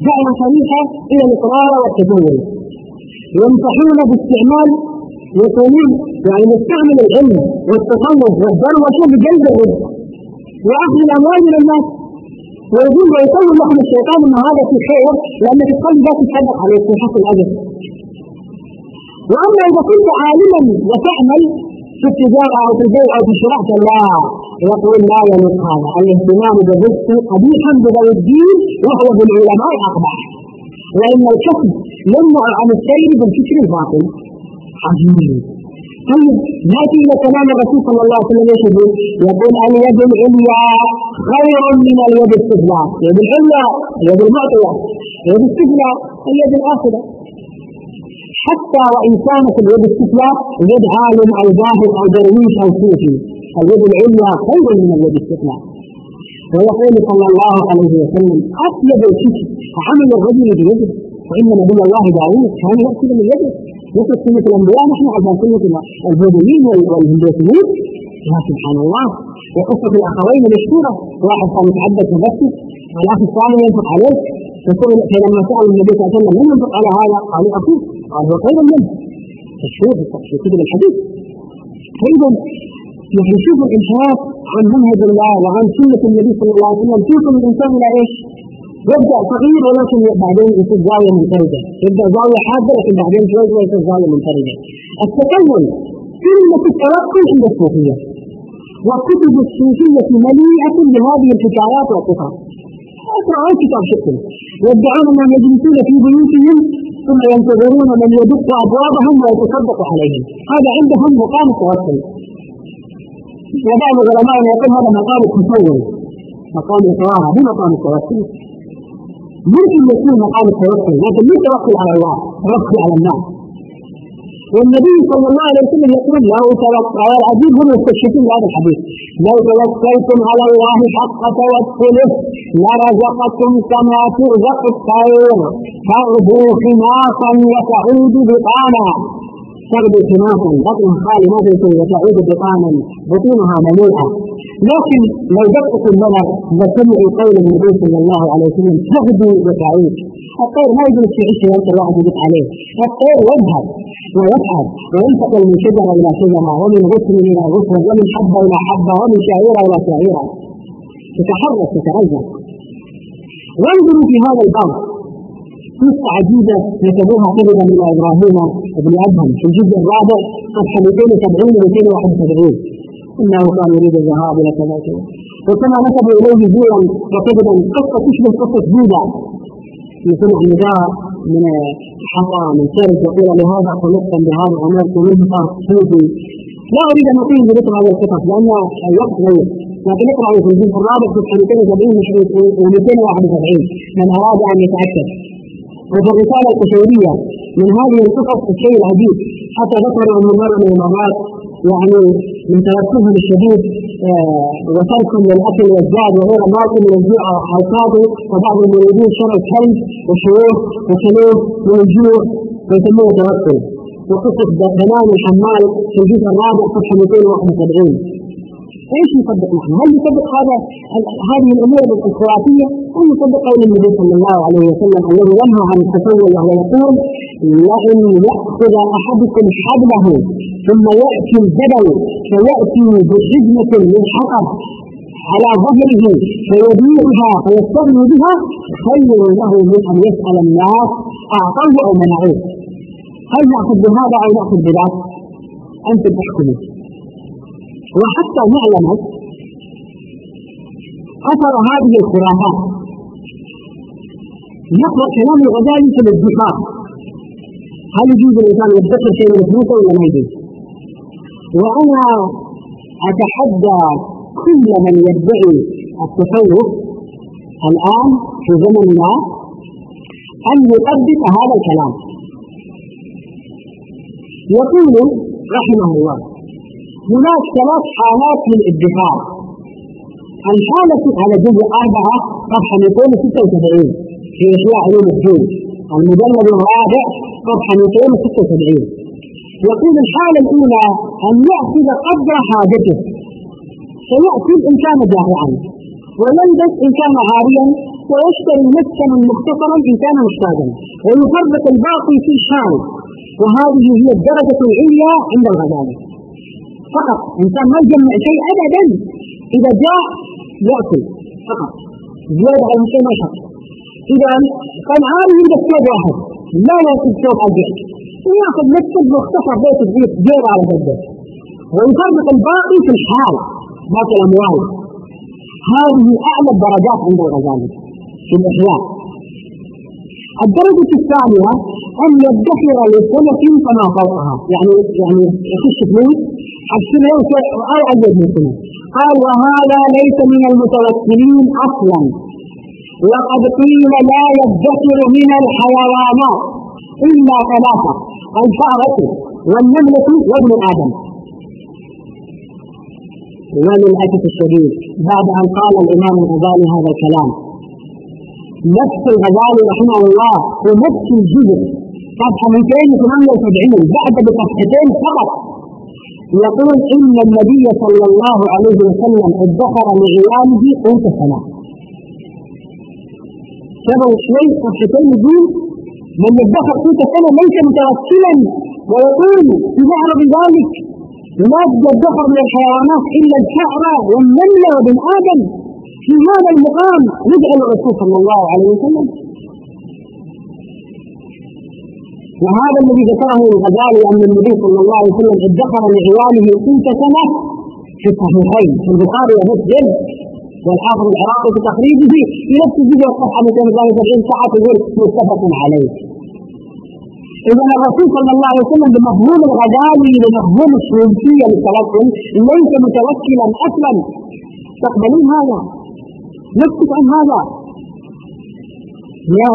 دعوة صريحة إلى الإقرار والتزور ينصحون باستعمال يقولون يعني نستعمل العلم والتصوف والدروشة بجلب الرزق وأخذ الأموال من الناس. ويقول ويقول لكم الشيطان إن هذا في خير لانك القلب لا تتصدق عليك في حق الاجر. وأما إذا كنت عالما وتعمل في التجارة أو في البيع أو في الشراء فلا يقول لا يليق هذا الاهتمام بالرزق قبيحا بذوي الدين وهو بالعلماء أقبح. وإن الكسب يمنع عن السير بالفكر الباطل. عجيب طيب ناتي إلى كلام الرسول صلى الله عليه وسلم إيش يقول؟ يقول اليد العليا خير من اليد السفلى، اليد العليا اليد المعطية، اليد السفلى اليد الآخرة. حتى وان كانت اليد السفلى يد عالم أو ظاهر أو درويش أو صوفي، اليد العليا خير من اليد السفلى. ويقول صلى الله عليه وسلم أطيب الكتب عمل الرجل بيده وان نبي الله داوود كان يكتب من يده. مثل سنة الأنبياء نحن عشان سنة البوذيين والهندوسيين يا سبحان الله. وقصة الأخوين مشهورة. واحد كان يتعبد في والأخ الثاني ينفق عليه. فلما سأل النبي صلى الله عليه وسلم من ينفق على هذا؟ قالوا أخوه هو خير منه مشهور في كتب الحديث. فإذا يعني شوف الإنحراف عن منهج الله وعن سنة النبي صلى الله عليه وسلم. توصل الإنسان إلى إيش؟ يبدأ صغير ولكن بعدين يصير زاوية منفردة، يبدأ زاوية حادة لكن بعدين شوي شوي يصير زاوية منفردة. التكون كلمة التوكل عند الصوفية. وكتب الصوفية مليئة بهذه الحكايات والقصص. اقرأوا كتاب شكل يدعون أنهم يجلسون في بيوتهم ثم ينتظرون من يدق أبوابهم ويتصدق عليهم. هذا عندهم مقام التوكل وبعض العلماء يقول هذا مقام التصور مقام الطهارة مو مقام التوكل ممكن يكون مقام التوكل لكن مو توكل على الله توكل على الناس. والنبي صلى الله عليه وسلم يقول لو توكل العجيب هم يستشهدون هذا الحديث. لو توكلتم على الله حق توكله. لرزقكم كما ترزق الطير. تغدو خماصا وتعود بطانا. تغدو خماصا بطنها خالي ما وتعود بطانا. بطونها مليئه لكن لو دققوا النظر لسمعوا قول النبي صلى الله عليه وسلم تغدو وتعود الطير ما يجلس في عشه وانت الواحد يدق عليه. الطير يذهب ويفعل وينتقل من شجرة إلى شجرة ومن غصن إلى غصن ومن حبة إلى حبة ومن شعيرة إلى شعيرة. تتحرك تتغير وانظروا في هذا الباب. قصة عجيبة نسبوها قبلا من إبراهيم بن أدهم في الجزء الرابع صفحة 270 و 271 إنه كان يريد الذهاب إلى كذا وكما نسبوا إليه زورا وكذبا قصة تشبه قصة جودة. يكون نداء من حصى من سرج وقيل لهذا خلقتا بهذا عملت منه صوفي لا أريد أن أطيل بذكر هذه القصص لأن الوقت ضيق. لكن اقرأوا في الجزء الرابع في 270 و 271 من أراد أن يتأكد. وفي الرسالة القشيريه من هذه القصص الشيء العجيب. حتى ذكروا ان مره من المرات يعني من توسلهم الشديد آه وتركهم للأكل والزاد وغير ماكل من الجوع اوقاته وبعضهم يريدون شرع الكلب والشيوخ وكلوه من الجوع ويسمونه توكل وقصة بنان الحمال في الجزء الرابع صفحة 271 إيش نصدق نحن؟ هل نصدق هذا هذه الأمور الخرافيه ام نصدق قول النبي صلى الله عليه وسلم الذي ينهى عن التسول وهو يقول لئن يأخذ أحدكم حبله ثم يأتي الجبل فيأتي بحزمه من حطب على ظهره فيبيعها فيستغني بها خير له من أن يسأل الناس اعطوه أو منعوه هل نأخذ بهذا أو نأخذ بذاك؟ أنتم تحكموا وحتى نعلم أثر هذه الخرافات نقرا كلام الغزالي في الادخار هل يجوز الإنسان يدخر شيء فلوسه ولا ما يجوز؟ وأنا أتحدى كل من يدعي التصوف الآن في زمننا أن يطبق هذا الكلام. يقول رحمه الله هناك ثلاث حالات للادخار الحالة على جزء أربعة صفحة 276 في إحياء علوم الدين. المجلد الرابع صفحة 276 يقول الحالة الأولى أن يأخذ قدر حاجته. فيأكل إن كان جائعا ويلبس إن كان عاريا ويشتري مسكنا مختصرا إن كان محتاجا ويفرق الباقي في الحال. وهذه هي الدرجة العليا عند الغزالي فقط. إنسان ما يجمع شيء أبدا. إذا جاء يأكل فقط. زيادة عن شيء ما شاء. إذا كان عاري يلبس ثوب واحد لا يأكل ثوب أبيض ويأخذ مكتب مختصر بيت البيت جير على جده ويفرق الباقي في الحال باقي الأموال هذه أعلى الدرجات عند الغزالي في الإحياء الدرجة الثانية أن يدخر لسنة فما فوقها يعني يعني يخش فلوس السنة أو أزيد من سنة قال وهذا ليس من المتوكلين أصلا. وقد قيل لا يدخر من الحيوانات إلا ثلاثة. الفأرة والنملة وابن آدم. وللأسف الشديد بعد أن قال الإمام الغزالي هذا الكلام نفس الغزالي رحمه الله في نفس الجزء. صفحة 278 بعد بصفحتين فقط. يقول إن النبي صلى الله عليه وسلم ادخر لعياله قوت سنة سبب شوي صفحتين يقول من ادخر قوت سنة ليس متوكلا ويقول في معرض ذلك لا يدخر من الحيوانات إلا الشعر والنملة وابن آدم. في هذا المقام ندعو الرسول صلى الله عليه وسلم. وهذا الذي ذكره الغزالي أن النبي صلى الله عليه وسلم ادخر لعياله سنة سنة في الصحيحين في البخاري ومسلم والحافظ العراقي في تخريجه نفس الفيديو الصفحه 273 ساعة يقول متفق عليه. اذا الرسول صلى الله عليه وسلم بمفهوم الغزالي بمفهوم الشروطيه للتوكل ليس متوكلا أصلا. تقبلون هذا؟ نسكت عن هذا. يا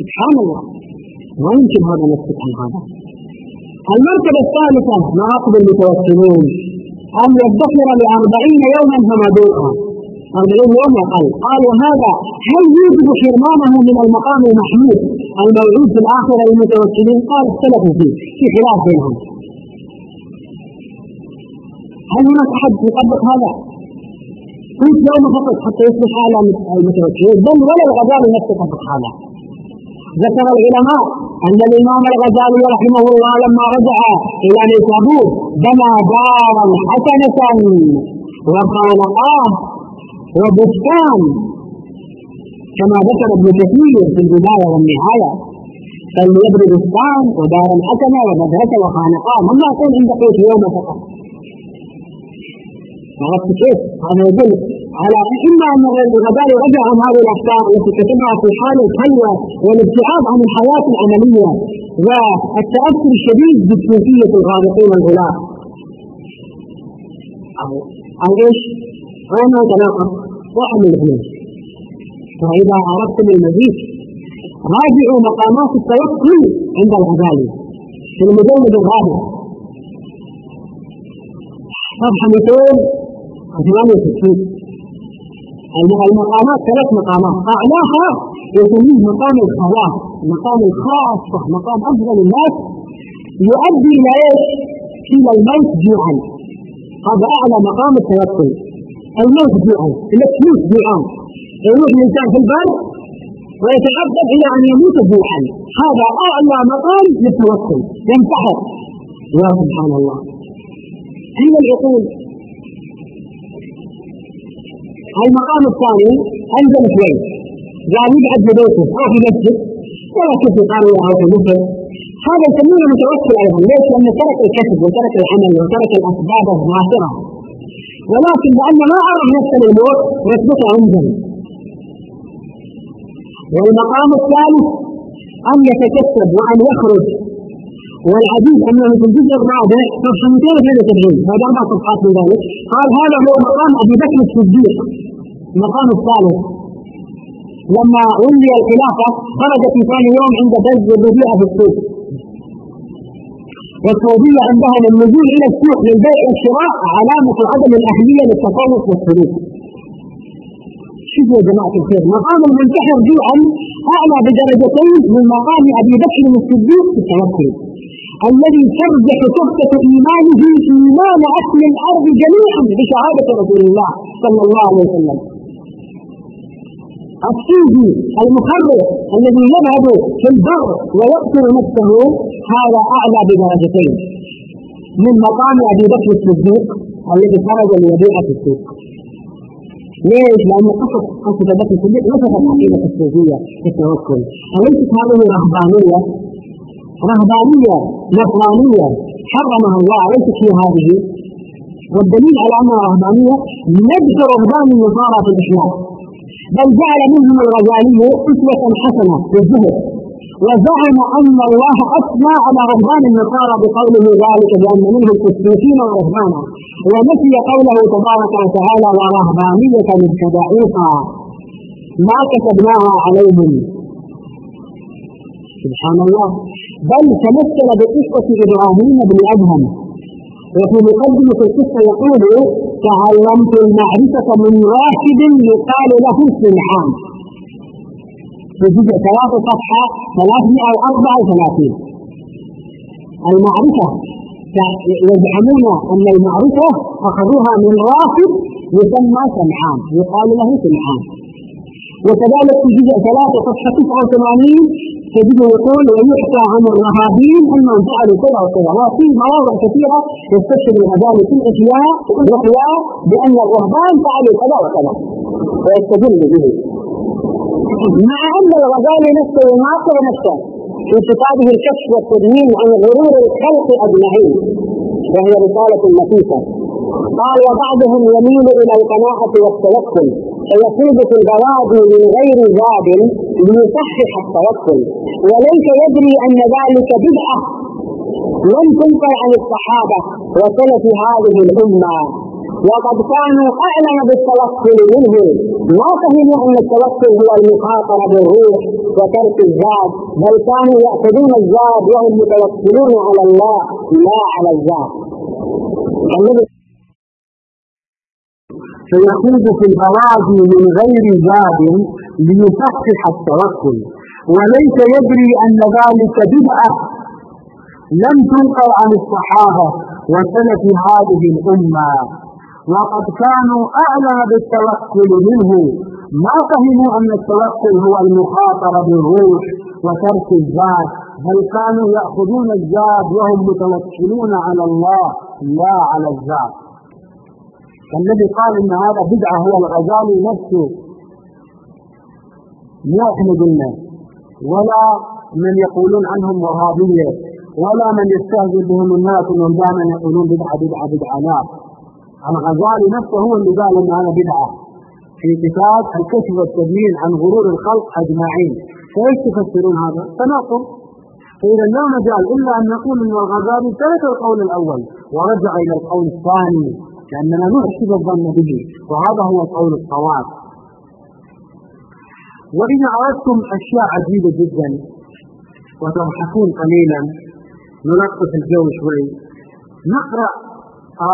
سبحان الله. ما يمكن هذا نسكت عن هذا. المرتبة الثالثة معاقب المتوكلين أن يدخر لأربعين يوما فمدوحا أربعين يوم أقل قال وهذا هل يوجب حرمانه من المقام المحمود الموعود في الآخرة للمتوكلين؟ قال اختلفوا فيه في خلاف بينهم. هل هناك أحد يطبق هذا؟ كنت يوم فقط حتى يصبح أعلى المتوكلين بل ولو الغزالي نفسه طبق هذا ذكر العلماء أن الإمام الغزالي رحمه الله لما رجع إلى نيسابور بنى دارا حسنة وخانقاه وبستان. كما ذكر ابن كثير في البداية والنهاية فليبني بستان ودارا حسنة ومدرسة وخانقاه مما يكون عند قيس يوم فقط. عرفت كيف؟ هذا يدل على إما أن الغزالي رجع عن هذه الافكار التي كتبها في حال الخلوه والابتعاد عن الحياة العملية والتأثر الشديد بالصوفيه الغارقين الغلاة. أو أو إيش؟ أو انه تناقض واحد من الاثنين. واذا أردتم المزيد راجعوا مقامات التوكل عند الغزالي في المجلد الرابع صفحة 268 المقامات ثلاث مقامات. أعلاها يسميه مقام الخلاص مقام الخاصه مقام أفضل الناس يؤدي إلى إيش؟ إلى الموت جوعا. هذا أعلى مقام التوكل الموت جوعا انك تموت جوعان يروح الإنسان في البر ويتعبد إلى أن يموت جوعا. هذا أعلى مقام للتوكل. ينتحر يا سبحان الله. أين العقول المقام الثاني أنزل شوي قال يقعد ببيته أو في مسجد ولا في قرية أو في مصر هذا يسمونه متوكل أيضا ليش؟ لأنه ترك الكسب وترك العمل وترك الأسباب الظاهرة. ولكن لأنه ما عرف نفسه للموت رتبته أنزل. والمقام الثالث أن يتكسب وأن يخرج. والعجيب أنه في الجزء الرابع صفحه 273 هذا أربع صفحات من ذلك. قال هذا هو مقام أبي بكر الصديق المقام الثالث. لما ولي الخلافة خرج في ثاني يوم عند بلد الربيع في السوق والصوفية عندها النزول إلى السوق للبيع والشراء علامة عدم الأهلية للتصوف والسلوك. شوفوا يا جماعة الخير. مقام المنتحر جوعا أعلى بدرجتين من مقام أبي بكر الصديق في التوكل. الذي ترجح صفة إيمانه إيمان أهل الأرض جميعا بشهادة رسول الله صلى الله عليه وسلم. الصوفي المخرف الذي يذهب في البر ويقتل نفسه هذا أعلى بدرجتين من مقام أبي بكر الصديق الذي خرج ليبيع في السوق. ليش؟ لأن قصة قصة بكر الصديق وصفت عقيدة الصوفية في التوكل أليست هذه رهبانية؟ رهبانية نصرانية. حرمها الله ليست هي هذه. والدليل على أنها رهبانية نبذ رهبان النصارى في الإسلام. بل جعل منهم الغزالي اسوة حسنة في الزهد. وزعم أن الله أثنى على رهبان النصارى بقوله ذلك بأن منهم قسيسين ورهبانا ونسي قوله تبارك وتعالى ورهبانية ابتدعوها ما كتبناها عليهم. سبحان الله بل تمثل بقصة إبراهيم بن أدهم وفي مقدمة القصة يقول تعلمت المعرفة من واحد يقال له سمعان في جزء ثلاثة صفحة 334 المعرفة يزعمون أن المعرفة أخذوها من واحد يسمى سمعان يقال له سمعان وكذلك في جزء ثلاثة صفحة 89 تجده يقول ويحكى عن الرهابين انهم فعلوا كذا وكذا وفي مواضع كثيرة يستشهد في الأشياء والاحياء بأن الرهبان فعلوا كذا وكذا ويستدل به. مع أن الغزالي نفسه يناقض نفسه في كتابه الكشف والتدوين عن غرور الخلق أجمعين وهي رسالة نفيسه قال وبعضهم يميل إلى القناعة والتوكل فيخوض في البوادي من غير زاد ليصحح التوكل. وليس يدري أن ذلك بدعة. لم تنكر عن الصحابة وسلف هذه الأمة. وقد كانوا اعلم بالتوكل منه. ما فهموا أن التوكل هو المخاطره بالروح وترك الزاد بل كانوا ياخذون الزاد وهم متوكلون على الله لا على الزاد فيخوض في الأراضي من غير زاد ليصحح التوكل. وليس يدري أن ذلك بدعة لم تنقل عن الصحابة وسلف هذه الأمة. وقد كانوا أعلم بالتوكل منه. ما فهموا أن التوكل هو المخاطرة بالروح وترك الزاد بل كانوا يأخذون الزاد وهم متوكلون على الله لا على الزاد الذي قال إن هذا بدعة هو الغزالي نفسه. مو إحنا قلنا. ولا من يقولون عنهم وهابية ولا من يستهزئ بهم الناس إنهم دائما يقولون بدعة بدعة بدعة. لا. الغزالي نفسه هو اللي قال إن هذا بدعة. في كتاب الكشف والتبيين عن غرور الخلق أجمعين. كيف تفسرون هذا؟ تناقض فإذا لا مجال إلا أن نقول إن الغزالي ترك القول الأول ورجع إلى القول الثاني. لأننا نحسب الظن به وهذا هو قول الصواب وإذا أردتم أشياء عجيبة جدا وتضحكون قليلا نلطف الجو شوي نقرأ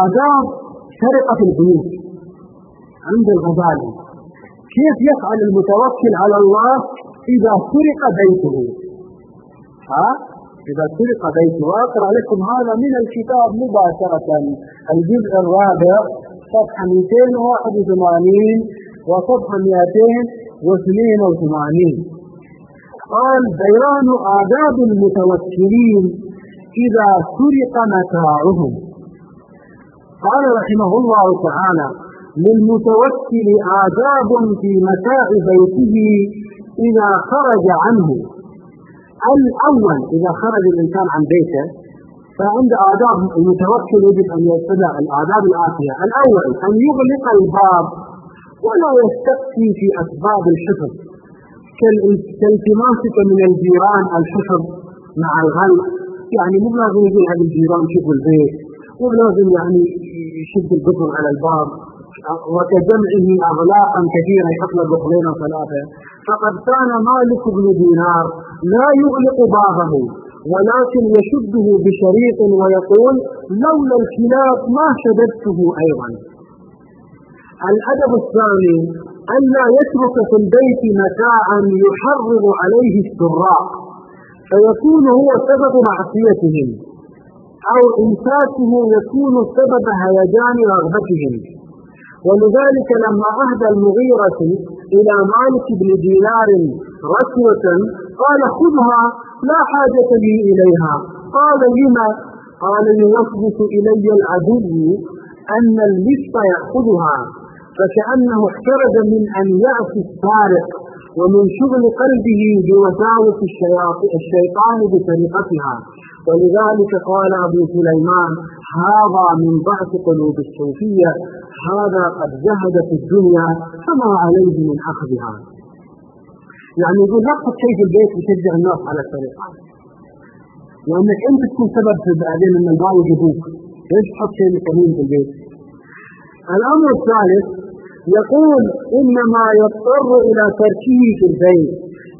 آداب سرقة البيوت عند الغزالي كيف يفعل المتوكل على الله إذا سرق بيته؟ ها؟ إذا سرق بيته وأقرأ لكم هذا من الكتاب مباشرة. الجزء الرابع صفحة 281 وصفحة 282 قال بيان آداب المتوكلين إذا سرق متاعهم. قال رحمه الله تعالى للمتوكل آداب في متاع بيته إذا خرج عنه. الأول إذا خرج الإنسان عن بيته فعند آداب المتوكل يجب أن يتبع الآداب الآتية الأول أن يغلق الباب ولا يستقي في أسباب الحفظ. كالتماسك من الجيران الحفظ مع الغلق. يعني مو لازم يقول هذا الجيران شوفوا البيت مو لازم يعني يشد القفل على الباب. وكجمعه أغلاقا كثيرة يحط له قفلين وثلاثة. فقد كان مالك بن دينار لا يغلق بابه ولكن يشده بشريط ويقول لولا الكلاب ما شددته أيضا. الأدب الثاني ألا يترك في البيت متاعا يحرض عليه السراق. فيكون هو سبب معصيتهم أو إمساكه يكون سبب هيجان رغبتهم. ولذلك لما أهدى المغيرة إلى مالك بن دينار رسوة قال خذها لا حاجة لي إليها. قال لما؟ قال يوسوس إلي العدو أن اللص يأخذها فكأنه احترز من أن يأتي السارق ومن شغل قلبه بوساوس الشيطان بسرقتها ولذلك قال أبو سليمان هذا من ضعف قلوب الصوفية هذا قد زهد في الدنيا فما عليه من أخذها. يعني يقول لا تحط شيء في البيت يشجع الناس على السرقة لأنك أنت تكون سبب في بعدين أن الباقي يجيبوك ليش تحط شيء ثمين في البيت؟ الأمر الثالث يقول إنما يضطر إلى تركه في البيت.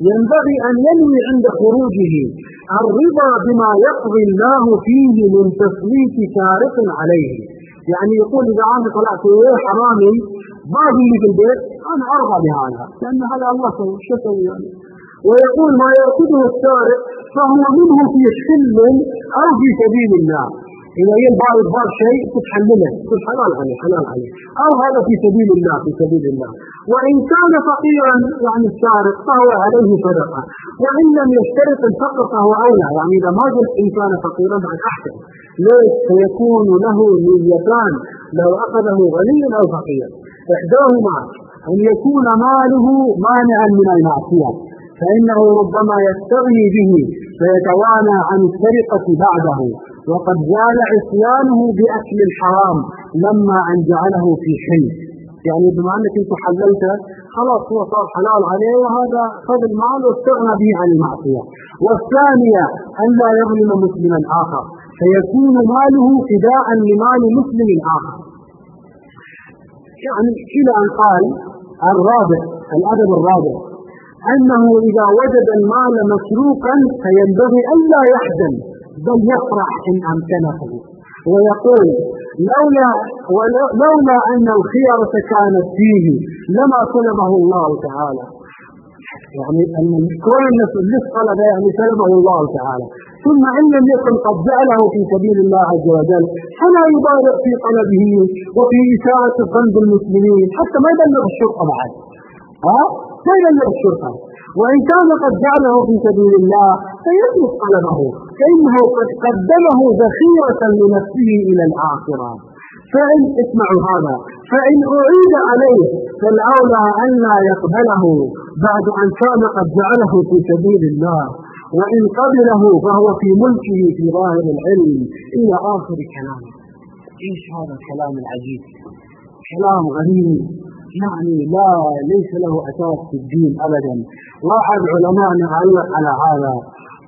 ينبغي أن ينوي عند خروجه الرضا بما يقضي الله فيه من تسليط سارق عليه. يعني يقول إذا أنا طلعت ويا حرامي باقي لي في البيت أنا أرضى بهذا لأن هذا الله شو سوي يعني؟ ويقول ما يأخذه السارق فهو منه في حل أو في سبيل الله. إذا ينبغي إضباط شيء تتحلله تقول حلال عليه حلال عليه أو هذا في سبيل الله في سبيل الله. وإن كان فقيرا يعني السارق فهو عليه صدقة. وإن لم يشترط الفقر فهو أولى. يعني إذا ما قلت إن كان فقيرا بعد أحسن. ليش؟ فيكون له نيتان. لو أخذه غني أو فقير. إحداهما أن يكون ماله مانعا من المعصية. فإنه ربما يستغني به فيتوانى عن السرقة بعده. وقد زال عصيانه بأكل الحرام لما أن جعله في حل. يعني بما أنك أنت حللت خلاص هو صار حلال عليه وهذا خذ المال واستغنى به عن المعصية. والثانية أن لا يظلم مسلما آخر. فيكون ماله فداء لمال مسلم آخر. يعني إلى أن قال الرابع الأدب الرابع أنه إذا وجد المال مسروقا فينبغي ألا يحزن. بل يفرح إن أمكنه. ويقول لولا لولا أن الخيرة كانت فيه لما طلبه الله تعالى. يعني كون الناس طلب يعني سلبه الله تعالى. ثم إن لم يكن قد جعله في سبيل الله عز وجل فلا يبالغ في طلبه وفي إساءة ظن بالمسلمين حتى ما يبلغ الشرطة بعد. ها؟ ما يبلغ الشرطة. وإن كان قد جعله في سبيل الله فيترك طلبه فإنه قد قدمه ذخيرة لنفسه إلى الآخرة. فإن اسمعوا هذا فإن أعيد عليه فالأولى أن لا يقبله بعد أن كان قد جعله في سبيل الله. وإن قبله فهو في ملكه في ظاهر العلم إلى آخر كلامه. إيش هذا الكلام العجيب؟ كلام غريب. يعني لا ليس له أساس في الدين أبدا. وأحد علماءنا علق على هذا.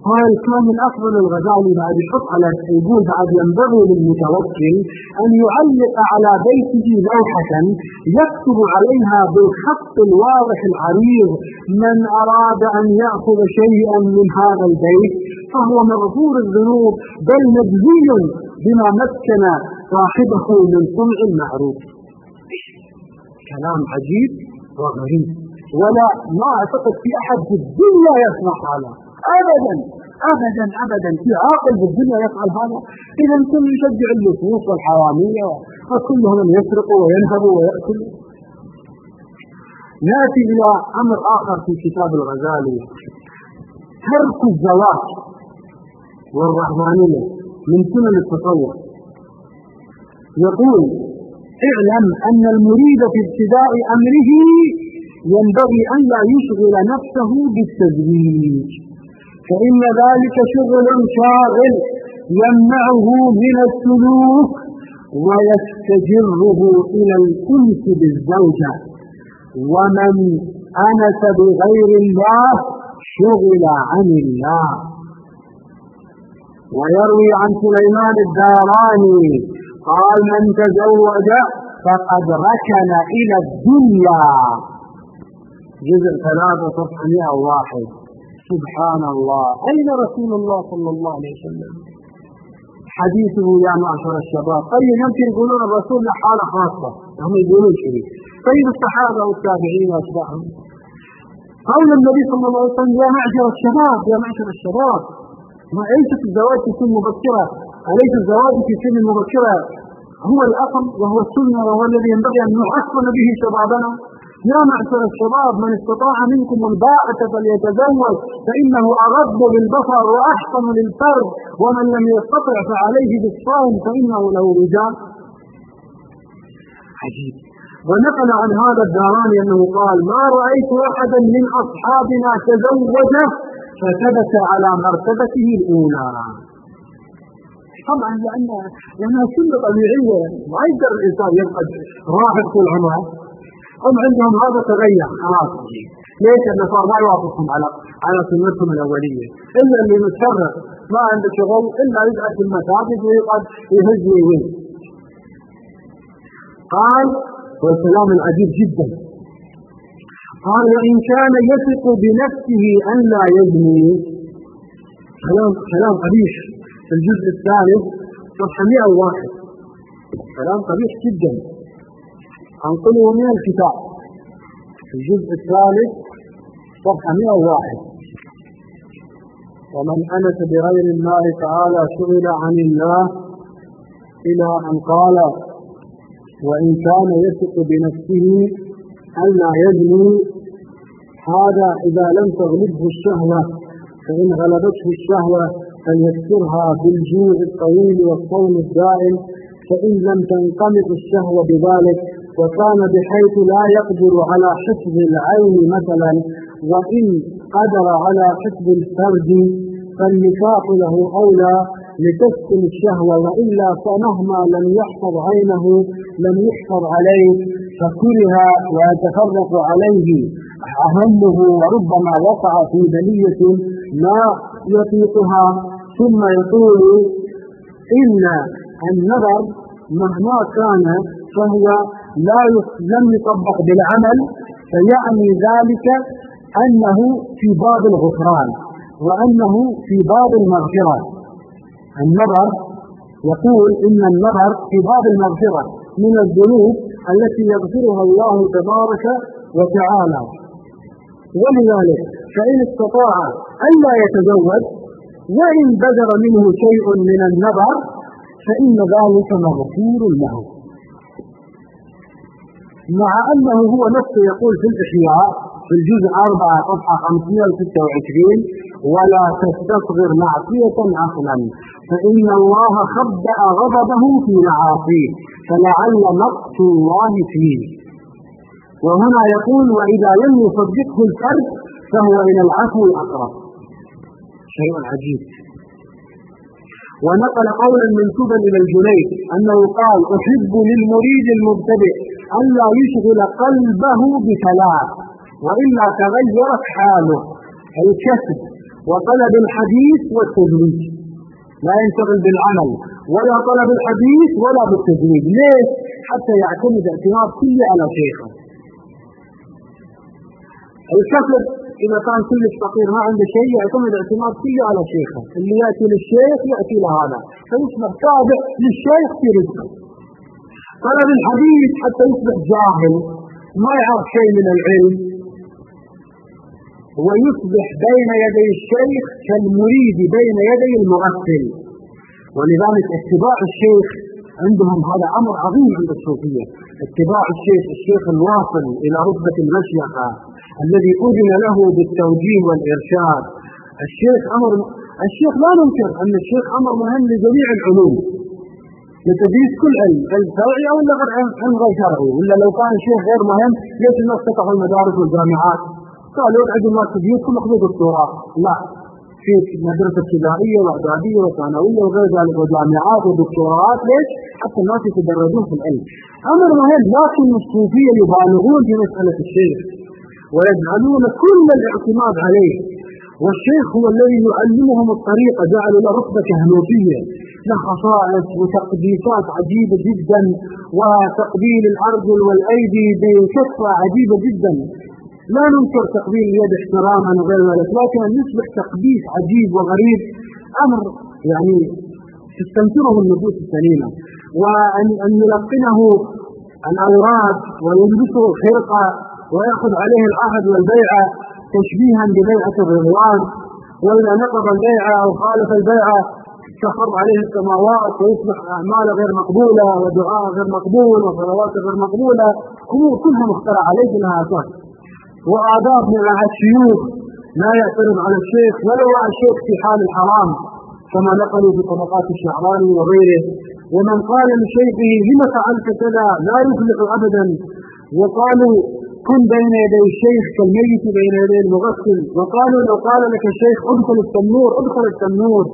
قال كان الأفضل الغزالي بعد يحط على يقول بعد ينبغي للمتوكل أن يعلق على بيته لوحة يكتب عليها بالخط الواضح العريض من أراد أن يأخذ شيئا من هذا البيت فهو مغفور الذنوب بل مجزي بما مكن صاحبه من صنع المعروف. كلام عجيب وغريب. ولا ما اعتقد في أحد في الدنيا يسمع هذا. ابدا ابدا ابدا. في عاقل في الدنيا يفعل هذا. اذا كل يشجع اللصوص والحراميه وكلهم يسرقوا وينهبوا ويأكلوا. نأتي إلى أمر آخر في كتاب الغزالي. ترك الزواج والرهبانية من سنن التصوف يقول اعلم أن المريد في ابتداء أمره ينبغي أن لا يشغل نفسه بالتزويج فإن ذلك شغل شاغل يمنعه من السلوك ويستجره إلى الأنس بالزوجة. ومن أنس بغير الله شغل عن الله. ويروي عن سليمان الداراني قال من تزوج فقد ركن إلى الدنيا. جزء ثلاثة صفحة 101 سبحان الله. أين رسول الله صلى الله عليه وسلم؟ حديثه يا معشر الشباب. طيب يمكن يقولون الرسول له حالة خاصة؟ هم يقولون شيء طيب الصحابة والتابعين وأتباعهم. قول النبي صلى الله عليه وسلم يا معشر الشباب يا معشر الشباب ما ليست الزواج سن مبكرة. أليس الزواج في سن مبكرة هو الأصل وهو السنة وهو الذي ينبغي أن نحصن به شبابنا. يا معشر الشباب من استطاع منكم الباءة فليتزوج فإنه أغض للبصر وأحسن للفرد ومن لم يستطع فعليه بالصوم فإنه له رجال. عجيب. ونقل عن هذا الداراني أنه قال ما رأيت أحدا من أصحابنا تزوج فثبت على مرتبته الأولى. طبعا لأن لأنها سنة طبيعية ما يقدر الإنسان يبقى راحل طول عمره هم عندهم هذا تغير خلاص. ليش؟ النصارى ما يوافقهم على على سنتهم الأولية. إلا اللي متفرغ ما عنده شغل إلا يقعد في المساجد ويقعد يهز ويهز. قال والكلام العجيب جدا. قال وإن كان يثق بنفسه أن لا يزني. كلام كلام قبيح. في الجزء الثالث صفحة 101 كلام قبيح جدا. أنقله من الكتاب. في الجزء الثالث صفحة 101 ومن أنس بغير الله تعالى شغل عن الله إلى أن قال وإن كان يثق بنفسه ألا يزني هذا إذا لم تغلبه الشهوة فإن غلبته الشهوة فليكسرها بالجوع الطويل والصوم الدائم فإن لم تنقمع الشهوة بذلك وكان بحيث لا يقدر على حفظ العين مثلا وإن قدر على حفظ الفرد فالنكاح له أولى لتسكن الشهوة وإلا فمهما لم يحفظ عينه لم يحفظ عليه فكره ويتفرق عليه. أهمه وربما وقع في بلية ما يطيقها ثم يقول إن النظر مهما كان فهو لا لم يطبق بالعمل فيعني ذلك أنه في باب الغفران وأنه في باب المغفرة. النظر يقول إن النظر في باب المغفرة من الذنوب التي يغفرها الله تبارك وتعالى. ولذلك فإن استطاع ألا يتزوج وإن بدر منه شيء من النظر فإن ذلك مغفور له. مع أنه هو نفسه يقول في الإحياء في الجزء 4 صفحة 526 ولا تستصغر معصية عقلا فإن الله خبأ غضبه في معاصيه فلعل مقت الله فيه. وهنا يقول وإذا لم يصدقه الفرد فهو إلى العفو الأقرب. شيء عجيب. ونقل قولا منسوبا إلى الجنيد أنه قال أحب للمريد المبتدئ ألا يشغل قلبه بثلاث وإلا تغيرت حاله الكسب وطلب الحديث والتزويج لا ينشغل بالعمل ولا طلب الحديث ولا بالتزويج ليش؟ حتى يعتمد اعتماد كلي على شيخه. الكسب إذا كان كلش فقير ما عنده شيء يعتمد اعتماد كله على شيخه. اللي يأتي للشيخ يأتي لهذا فيصبح تابع للشيخ في رزقه. طلب الحديث حتى يصبح جاهل ما يعرف شيء من العلم. ويصبح بين يدي الشيخ كالمريد بين يدي المغفل. ولذلك اتباع الشيخ عندهم هذا أمر عظيم عند الصوفية. اتباع الشيخ الشيخ الواصل إلى رتبة المشيخة. الذي أذن له بالتوجيه والإرشاد. الشيخ أمر الشيخ لا ننكر أن الشيخ أمر مهم لجميع العلوم. لتدريس كل علم علم شرعي أو علم غير شرعي ولا لو كان الشيخ غير مهم ليش الناس فتحوا المدارس والجامعات. قالوا في بيوتكم اخذوا دكتوراه لا. في مدرسة ابتدائية وإعدادية وثانوية وغير ذلك وجامعات ودكتورات ليش؟ حتى الناس يتدرجون في العلم. أمر مهم لكن الصوفية يبالغون في مسألة الشيخ. ويجعلون كل الاعتماد عليه. والشيخ هو الذي يعلمهم الطريقة جعلوا له رتبة كهنوتية له خصائص وتقديسات عجيبة جدا وتقبيل الأرجل والأيدي بكثرة عجيبة جدا. لا ننكر تقبيل اليد احتراما وغير ذلك لكن أن يصبح تقديس عجيب وغريب أمر يعني تستنكره النفوس السليمة. وان أن يلقنه الاوراد ويلبسه خرقة ويأخذ عليه العهد والبيعه تشبيها ببيعة الرضوان وإذا نقض البيعه أو خالف البيعه تخر عليه السماوات ويصبح اعماله غير مقبولة ودعاء غير مقبول وصلوات غير مقبولة امور كلها مخترعه ليس لها أساس وآداب مع الشيوخ لا يعترض على الشيخ ولو رأى الشيخ في حال الحرام كما نقلوا في طبقات الشعراني وغيره. ومن قال لشيخه لم فعلت كذا لا يفلح أبدا وقالوا كن بين يدي الشيخ كالميت بين يدي المغسل. وقالوا لو قال لك الشيخ ادخل التنور ادخل التنور.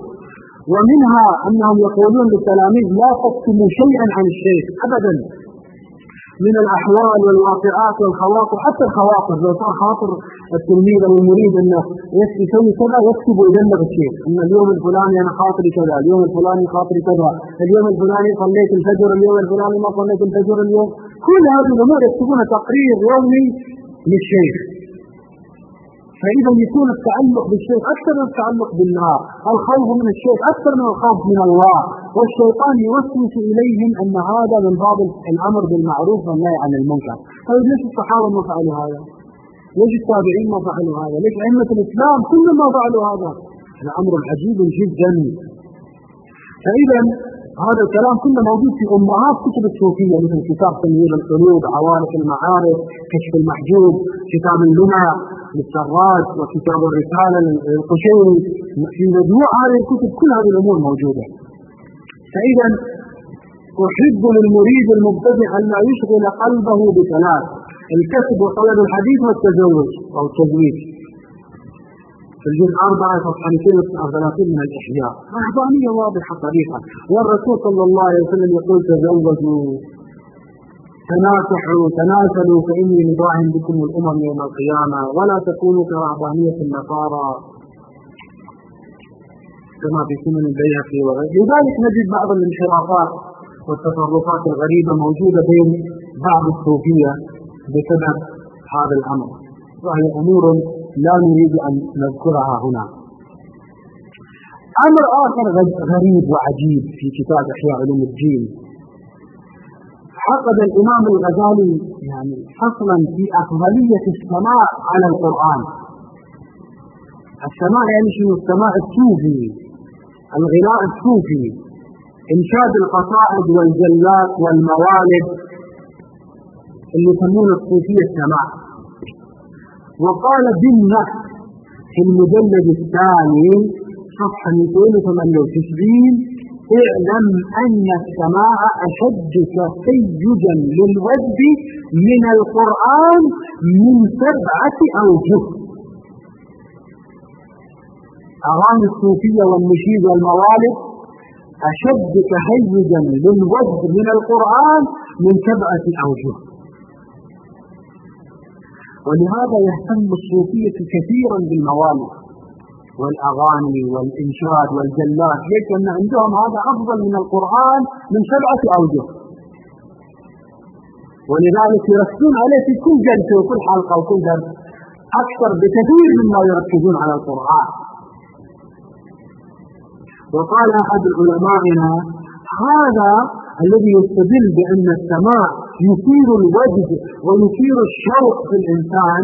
ومنها أنهم يقولون للتلاميذ لا تكتموا شيئا عن الشيخ أبدا. من الأحوال والواقعات والخواطر حتى الخواطر لو صار خاطر التلميذ أو المريد أنه يسوي كذا يكتب ويبلغ الشيخ أن اليوم الفلاني أنا خاطري كذا اليوم الفلاني خاطري كذا اليوم الفلاني صليت الفجر اليوم الفلاني ما صليت الفجر اليوم كل هذه الأمور يكتبونها تقرير يومي للشيخ. فإذا يكون التعلق بالشيخ أكثر من التعلق بالله الخوف من الشيخ أكثر من الخوف من الله والشيطان يوسوس إليهم أن هذا من باب الأمر بالمعروف والنهي عن المنكر طيب ليش الصحابة ما فعلوا هذا؟ ليش التابعين ما فعلوا هذا؟ ليش أئمة الإسلام كلهم ما فعلوا هذا؟ هذا أمر عجيب جدا فإذا هذا الكلام كله موجود في أمهات كتب الصوفية مثل كتاب تنوير القلوب، عوارف المعارف، كشف المحجوب، كتاب اللمع للسراج وكتاب الرسالة للقشيري في مجموع هذه الكتب كل هذه الأمور موجودة. فإذا أحب للمريد المبتدع أن لا يشغل قلبه بثلاث الكسب وطلب الحديث والتزوج أو التزويج. في الجزء 4 صفحة 239 من الإحياء رهبانية واضحة صريحة والرسول صلى الله عليه وسلم يقول تزوجوا تناصحوا تناسلوا فإني مضاهن بكم الأمم يوم القيامة. ولا تكونوا كرهبانية النصارى. كما في سنن البيهقي وغيره. لذلك نجد بعض الانحرافات والتصرفات الغريبة موجودة بين بعض الصوفية بسبب هذا الأمر. وهي أمور لا نريد أن نذكرها هنا. أمر آخر غريب وعجيب في كتاب إحياء علوم الدين. عقد الإمام الغزالي يعني فصلا في أفضلية السماع على القرآن. السماع يعني شنو؟ السماع الصوفي الغناء الصوفي إنشاد القصائد والجلات والموالد اللي يسمونه الصوفية السماع وقال بالنص في المجلد الثاني صفحة 298 اعلم أن السماع أشد تسيجا للود من القرآن من سبعة أوجه. أغاني الصوفية والنشيد والموالد أشد تهيجا للود من القرآن من سبعة أوجه. ولهذا يهتم الصوفية كثيرا بالموالد. والأغاني والإنشاد والجلات. ليش؟ لأن عندهم هذا أفضل من القرآن من سبعة أوجه. ولذلك يركزون عليه في كل جلسة وكل حلقة وكل درس أكثر بكثير مما يركزون على القرآن. وقال أحد علمائنا هذا الذي يستدل بأن السماع يثير الوجد ويثير الشوق في الإنسان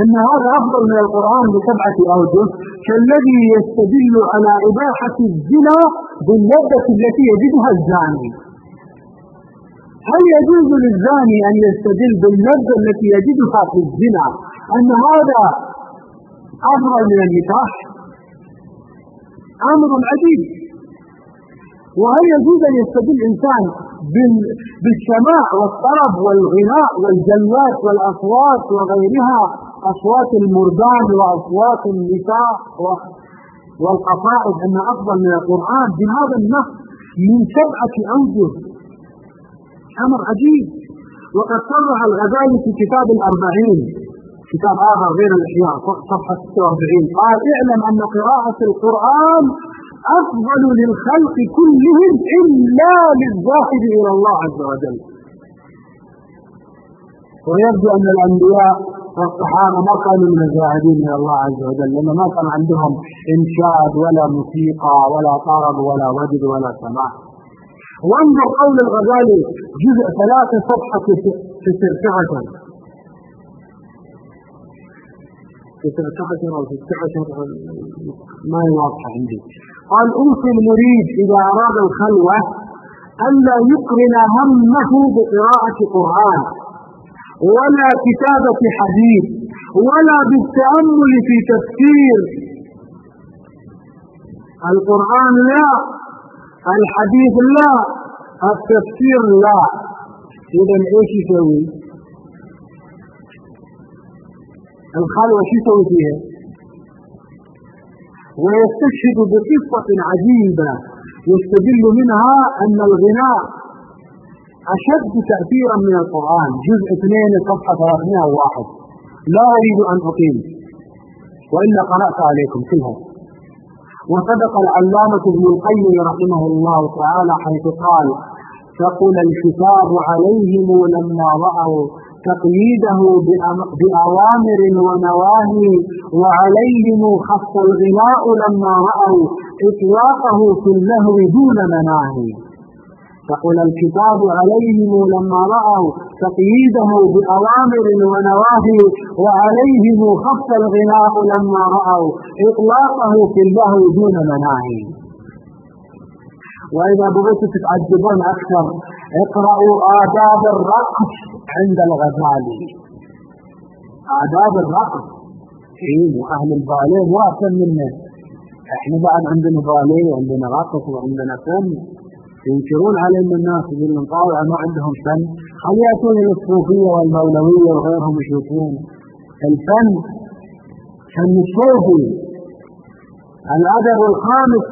أن هذا أفضل من القرآن بسبعة أوجه كالذي يستدل على إباحة الزنا باللذة التي يجدها الزاني. هل يجوز للزاني أن يستدل باللذة التي يجدها في الزنا أن هذا أفضل من النكاح؟ أمر عجيب. وهل يجوز أن يستدل إنسان بالسماع والطرب والغناء والجلات والأصوات وغيرها أصوات المردان وأصوات النساء والقصائد أن أفضل من القرآن بهذا النص من سبعة أوجه أمر عجيب. وقد صرح الغزالي في كتاب الأربعين. كتاب آخر غير الإحياء صفحة 46 قال اعلم أن قراءة القرآن أفضل للخلق كلهم إلا للذاهب إلى الله عز وجل. ويبدو أن الأنبياء والصحابة ما كانوا من الزاهدين إلى الله عز وجل لأن ما كان عندهم إنشاد ولا موسيقى ولا طرب ولا وجد ولا سماع. وانظر قول الغزالي جزء ترتعة في ترتعة أو في ترتعة ما هي واضحة عندي. قال أوصي المريد إذا أراد الخلوة ألا يقرن همه بقراءة قرآن. ولا كتابة حديث ولا بالتأمل في تفسير القرآن لا الحديث لا التفسير لا إذا إيش يسوي؟ الخلوة شو يسوي فيها؟ ويستشهد بقصة عجيبة يستدل منها أن الغناء أشد تأثيرا من القرآن. جزء اثنين صفحة 301 لا أريد أن أقيم. وإلا قرأت عليكم. كلها وصدق العلامة ابن القيم رحمه الله تعالى حيث قال ثقل الكتاب عليهم لما رأوا تقييده بأوامر ونواهي وعليهم خف الغناء لما رأوا إطلاقه في اللهو دون مناهي. ثقل الكتاب عليهم لما رأوا تقييده بأوامر ونواهي وعليهم خف الغناء لما رأوا إطلاقه في اللهو دون مناهي. وإذا بغيتوا تتعجبون أكثر اقرأوا آداب الرقص عند الغزالي آداب الرقص. إيه وأهل الباليه مو أحسن منا إحنا بعد عندنا باليه وعندنا رقص وعندنا فن. ينكرون علينا الناس يقولون طالع ما عندهم فن. خلي يأتون الصوفية والمولوية وغيرهم يشوفون؟ الفن فن الصوفي الأدب الخامس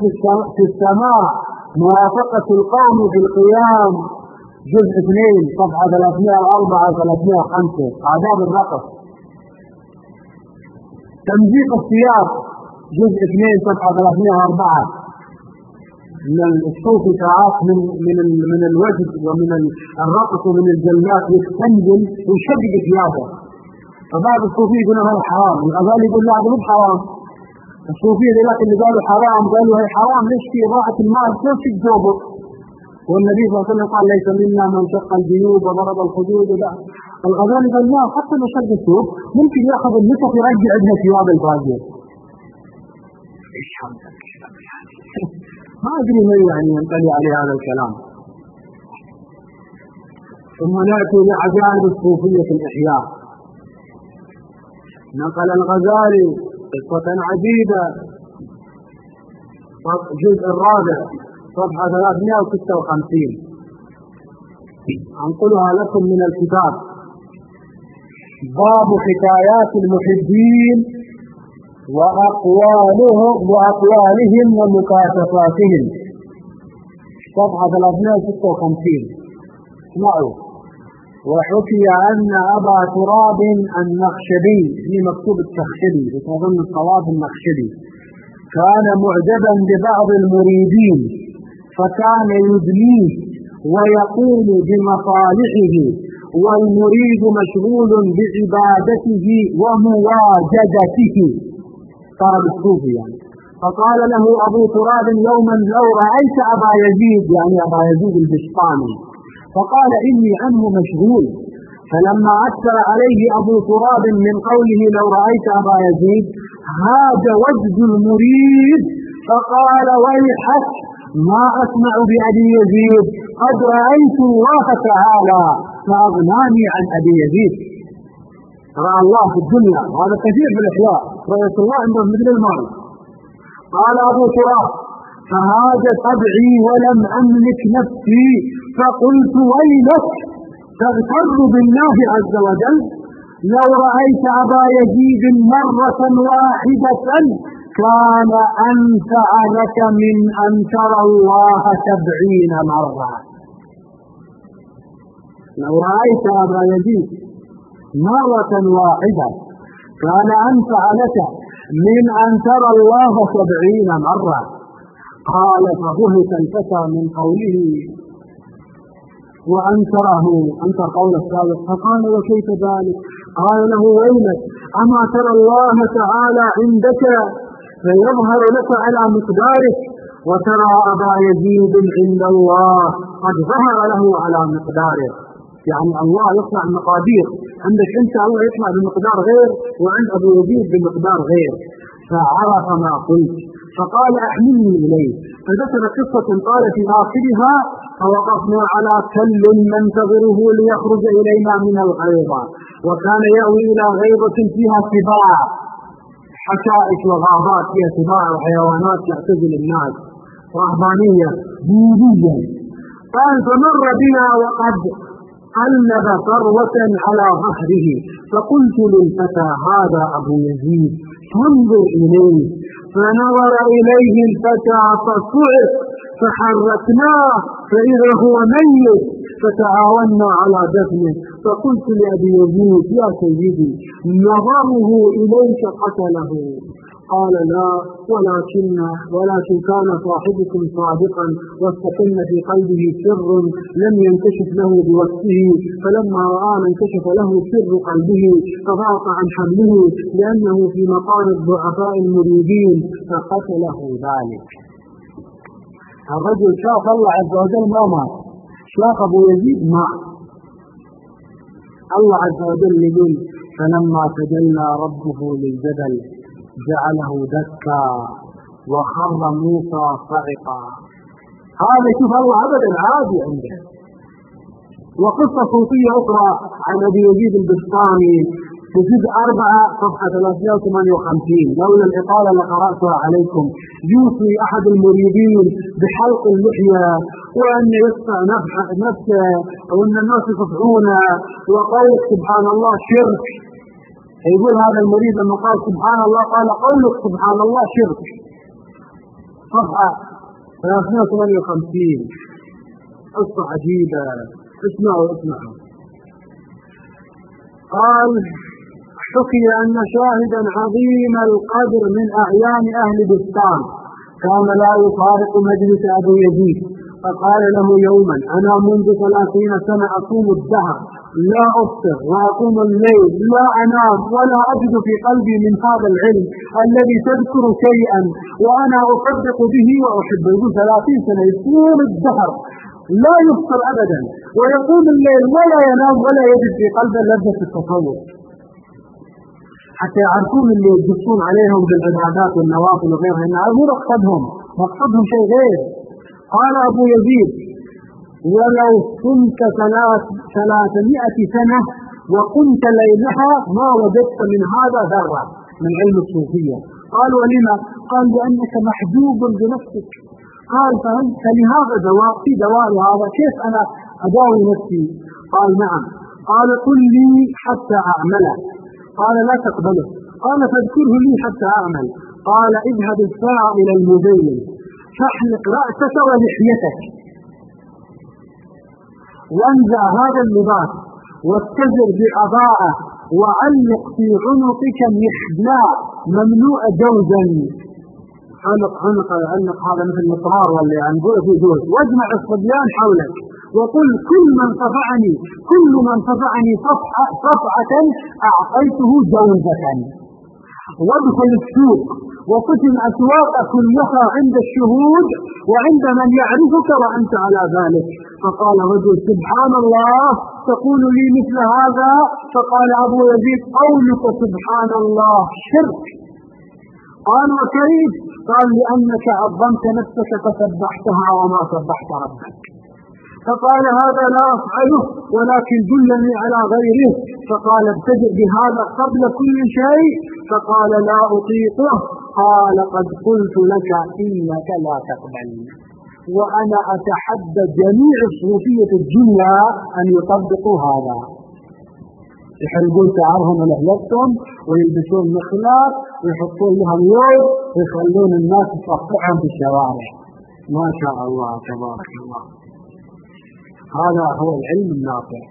في السماع. موافقة القوم في القيام. جزء اثنين صفحة 304 305 آداب الرقص. تمزيق الثياب جزء اثنين صفحة 304 من الصوت ساعات من من من الوجد ومن الرقص ومن الجلات يستنجل ويشقق ثيابه. فبعض الصوفية يقول هذا حرام. الغزالي يقول لا هذا مو حرام الصوفية ذلك اللي قالوا حرام قالوا هي حرام. ليش في اضاعه المال كيف تجوبه والنبي صلى الله عليه وسلم قال ليس منا من شق الجيوب وضرب الخدود. لا. الغزالي قال لا حتى لو شق الثوب ممكن يأخذ النسخ يرجع عندنا ثياب الفاجر. إيش هذا ما ادري من يعني ينطلي عليه هذا الكلام. ثم نأتي لعجائب الصوفية في الإحياء. نقل الغزالي قصة عجيبة. الجزء الرابع صفحة 356 أنقلها لكم من الكتاب. باب حكايات المحبين وأقوالهم وأقوالهم ومكاشفاتهم. صفحة 356 اسمعوا. وحكي أن أبا تراب النخشبي في مكتوب التخشبي أظن الصواب النخشبي. كان معجبا ببعض المريدين فكان يدنيه ويقول بمصالحه والمريد مشغول بعبادته ومواجدته. طلب الصوفي يعني. فقال له أبو تراب يوما لو رأيت أبا يزيد يعني أبا يزيد البسطامي فقال إني عنه مشغول. فلما أكثر عليه أبو تراب من قوله لو رأيت أبا يزيد هاج وجد المريد. فقال ويحك ما أسمع بأبي يزيد قد رأيت الله تعالى فأغناني عن أبي يزيد. رأى الله في الدنيا وهذا كثير في الإحياء رأيت الله عندهم مثل المال قال أبو تراب فهاج طبعي ولم أملك نفسي فقلت ويلك تغتر بالله عز وجل؟ لو رأيت أبا يزيد مرة واحدة كان أنفع لك من أن ترى الله سبعين مرة. لو رأيت أبا يزيد مرة واحدة. كان أنفع لك من أن ترى الله سبعين مرة. قال فبهت الفتى من قوله. وأنكره أنكر قول السابق. فقال وكيف ذلك؟ قال له ويلك؟ أما ترى الله تعالى عندك فيظهر لك على مقدارك. وترى أبا يزيد عند الله قد ظهر له على مقداره يعني الله يصنع المقادير. عندك انت الله يصنع بمقدار غير وعند ابو يزيد بمقدار غير. فعرف ما قلت. فقال أحملني إليه. فذكر قصة قال في آخرها فوقفنا على كل ننتظره ليخرج إلينا من الغيضة وكان يأوي إلى غيضة فيها سباع. حشائش وغابات فيها سباع وحيوانات تعتزل الناس. رهبانية بوذية قال فمر بنا وقد قلب ثروة على ظهره. فقلت للفتى هذا أبو يزيد فانظر إليه. فنظر إليه الفتى فصعق فحركناه فإذا هو ميت فتعاوننا على دفنه. فقلت لأبي يزيد يا سيدي نظره إليك قتله. قال لا ولكن ولكن كان صاحبكم صادقا واستقل في قلبه سر لم ينكشف له بوقته فلما رآنا انكشف له سر قلبه فضاق عن حمله لأنه في مقام الضعفاء المريدين فقتله ذلك. الرجل شاف الله عز وجل ما مات شاف أبو يزيد مات. الله عز وجل يقول فلما تجلى ربه للجبل جعله دكا وخر موسى صعقا. هذا شوف الله ابدا عادي عنده. وقصة صوفية أخرى عن أبي يزيد البسطامي في جزء أربعة صفحة 358 لولا الإطالة لقرأتها عليكم. يوصي أحد المريدين بحلق اللحية وأن يدفع نفسه وأن الناس يصفعونه. وقولك سبحان الله شرك. يقول هذا المريد لما قال سبحان الله قال قولك سبحان الله شرك. صفحة 358 قصة عجيبة. اسمعوا اسمعوا. قال حكي أن شاهدا عظيم القدر من أعيان أهل بستان. كان لا يفارق مجلس أبي يزيد. فقال له يوما أنا منذ ثلاثين سنة أصوم الدهر. لا أفطر وأقوم الليل لا أنام ولا أجد في قلبي من هذا العلم الذي تذكر شيئا وأنا أصدق به وأحبه. ثلاثين سنة يصوم الدهر. لا يفطر أبدا ويقوم الليل ولا ينام ولا يجد في قلبه لذة التصور حتى يعرفون اللي يجسون عليهم بالعبادات والنوافل وغيرها انها مو مقصدهم مقصدهم شيء غير. قال أبو يزيد ولو ثلاث ثلاثمائة سنة وقمت ليلها ما وجدت من هذا ذرة من علم الصوفية. قال ولما؟ قال لأنك محجوب بنفسك. قال فهمت فلهذا دواء في دواء لهذا كيف أنا أداوي نفسي؟ قال نعم. قال قل لي حتى أعمله قال لا تقبله. قال فاذكره لي حتى أعمل. قال اذهب الساعة إلى المبين فاحلق رأسك ولحيتك. وأنزع هذا اللباس واتزر بعباءة وعلق في عنقك محبلاء ممنوع جوزا. عنق عنق عنق هذا مثل مطرار ولا يعني في جوز واجمع الصبيان حولك وقل كل من صفعني كل من صفعني صفعة, صفعة أعطيته جوزة. وادخل السوق. وقف الأسواق كلها عند الشهود وعند من يعرفك وأنت على ذلك. فقال رجل سبحان الله تقول لي مثل هذا؟ فقال أبو يزيد قولك سبحان الله شرك. قال وكيف؟ قال لأنك عظمت نفسك فسبحتها وما سبحت ربك. فقال هذا لا أفعله ولكن دلني على غيره. فقال ابتدئ بهذا قبل كل شيء. فقال لا أطيقه. قال قد قلت لك إنك لا تقبل. وأنا أتحدى جميع صوفية الدنيا أن يطبقوا هذا. يحلقون شعرهم ولحيتهم ويلبسون مخلاط ويحطون لهم يوم ويخلون الناس تصفعهم في الشوارع. ما شاء الله تبارك الله. هذا هو العلم النافع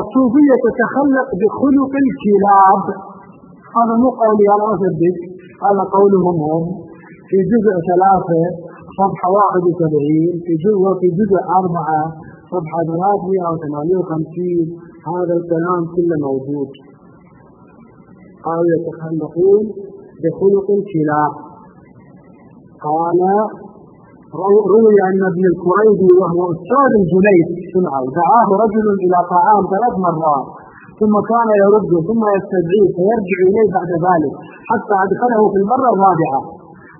الصوفية تتخلق بخلق الكلاب. هذا مو قولي أنا أصدق هذا قولهم هم. في جزء ثلاثة صفحة 71 في جزء وفي جزء أربعة صفحة 358 هذا الكلام كله موجود. قالوا يتخلقون بخلق الكلاب. قال روي أن ابن الكريبي وهو أستاذ الجنيد سمعوا دعاه رجل إلى طعام ثلاث مرات ثم كان يرد ثم يستدعيه فيرجع إليه بعد ذلك حتى أدخله في المرة الرابعة.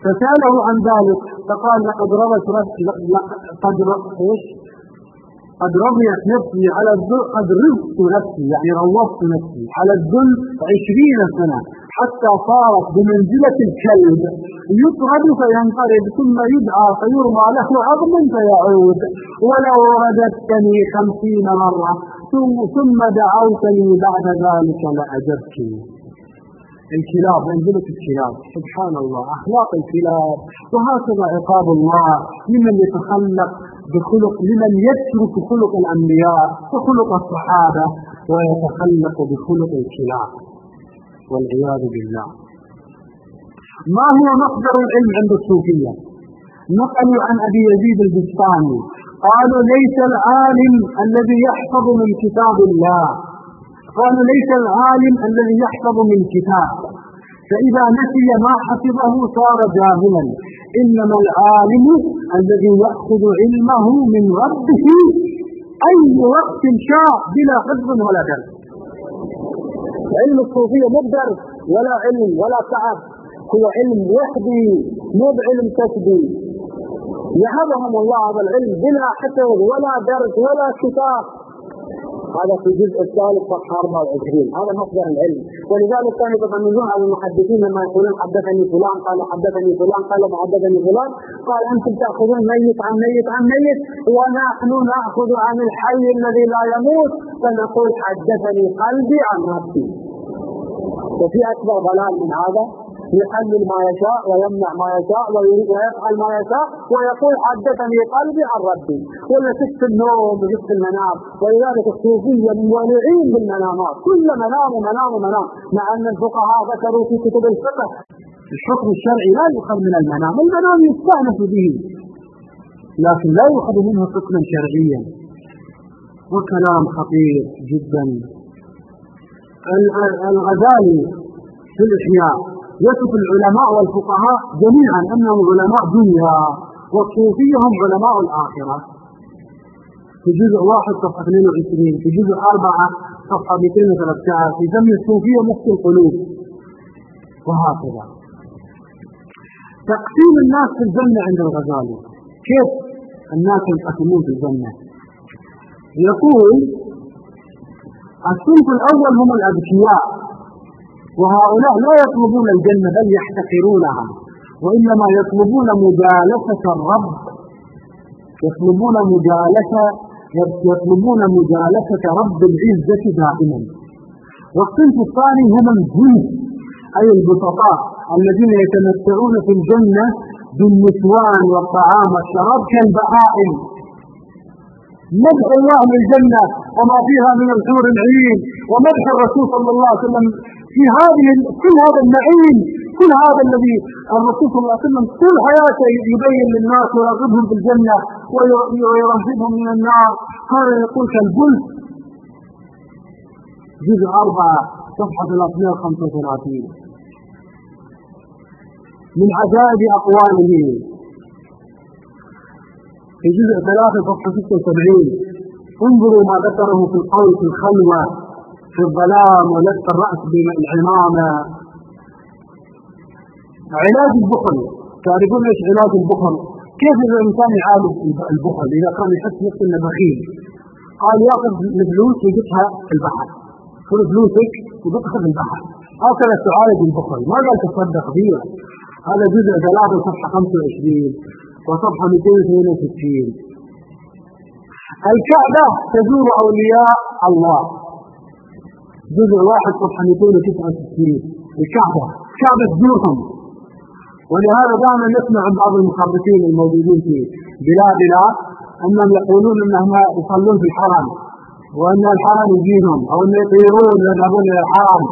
فسأله عن ذلك فقال لقد روت قد إيش؟ قد رضيت نفسي على الذل قد رزقت نفسي يعني روضت نفسي على الذل عشرين سنة. حتى صارت بمنزلة الكلب. يطرد فينقرض ثم يدعى فيرمى له عظم فيعود. ولو رددتني خمسين مرة ثم دعوتني بعد ذلك لأجبتني الكلاب منزلة الكلاب. سبحان الله. أخلاق الكلاب. وهكذا عقاب الله. لمن يتخلق بخلق لمن يترك خلق الأنبياء وخلق الصحابة ويتخلق بخلق الكلاب. والعياذ بالله. ما هو مصدر العلم عند الصوفية؟ نقلوا عن أبي يزيد البستاني. قالوا ليس العالم الذي يحفظ من كتاب الله. قالوا ليس العالم الذي يحفظ من كتاب. فإذا نسي ما حفظه صار جاهلا. إنما العالم الذي يأخذ علمه من ربه أي وقت شاء بلا حفظ ولا درس. علم الصوفية مو بدرس ولا علم ولا تعب. هو علم وحدي مو بعلم كسبي يهبهم الله هذا العلم بلا حفظ ولا درس ولا كتاب. هذا في الجزء الثالث صفحة 24 هذا مصدر العلم. ولذلك كانوا يتضمنون على المحدثين لما يقولون حدثني فلان قال حدثني فلان قال حدثني فلان قال أنتم تأخذون ميت عن ميت عن ميت ونحن نأخذ عن الحي الذي لا يموت. فنقول حدثني قلبي عن نفسي وفي أكبر ضلال من هذا يحلل ما يشاء ويمنع ما يشاء ويفعل ما يشاء ويقول حدثني قلبي عن ربي. ولا شفت النوم وشفت المنام ولذلك الصوفية مولعين بالمنامات. كل منام ومنام ومنام مع أن الفقهاء ذكروا في كتب الفقه الحكم الشرعي لا يؤخذ من المنام المنام يستأنس به لكن لا يؤخذ منه حكما شرعيا. وكلام خطير جدا. الغزالي في الإحياء. يصف العلماء والفقهاء جميعا أنهم علماء دنيا والصوفية هم علماء الآخرة. في جزء واحد صفحة 22 في جزء أربعة صفحة 213 في ذم الصوفية مفتي القلوب. وهكذا. تقسيم الناس في الجنة عند الغزالي. كيف الناس ينقسمون في الجنة؟ يقول الصنف الأول هم الأذكياء. وهؤلاء لا يطلبون الجنة بل يحتقرونها. وإنما يطلبون مجالسة الرب. يطلبون مجالسة يطلبون مجالسة رب العزة دائما. والصنف الثاني هم الجنس أي البسطاء الذين يتمتعون في الجنة بالنسوان والطعام والشراب كالبهائم. مدح الله للجنة وما فيها من الحور العين ومدح الرسول صلى الله عليه وسلم في هذه كل هذا النعيم كل هذا الذي الرسول صلى الله عليه وسلم طول حياته يبين للناس ويرغبهم في الجنة ويرهبهم من النار. هذا يقول كالبلد جزء أربعة صفحة 335 من عجائب أقواله. في جزء ثلاثة صفحة 76 انظروا ما ذكره في القول في الخلوة في الظلام ولف الرأس بالعمامة علاج البخل. تعرفون إيش علاج البخل؟ كيف الإنسان يعالج البخل؟ إذا كان يحس نفسه إنه بخيل؟ قال يأخذ الفلوس ويقطها في البحر. خذ فلوسك؟ في البحر. هكذا تعالج البخل. ما قال تصدق فيها. هذا جزء ثلاثة صفحة 25 وصفحة 262 الكعبة تزور أولياء الله. جزء واحد صفحة 269 الكعبة كعبة تزورهم ولهذا دائما نسمع عن بعض المخرفين الموجودين في بلادنا أنهم يقولون أنهم يصلون في الحرم وأن الحرم يجيهم أو ان يطيرون ويذهبون إلى الحرم.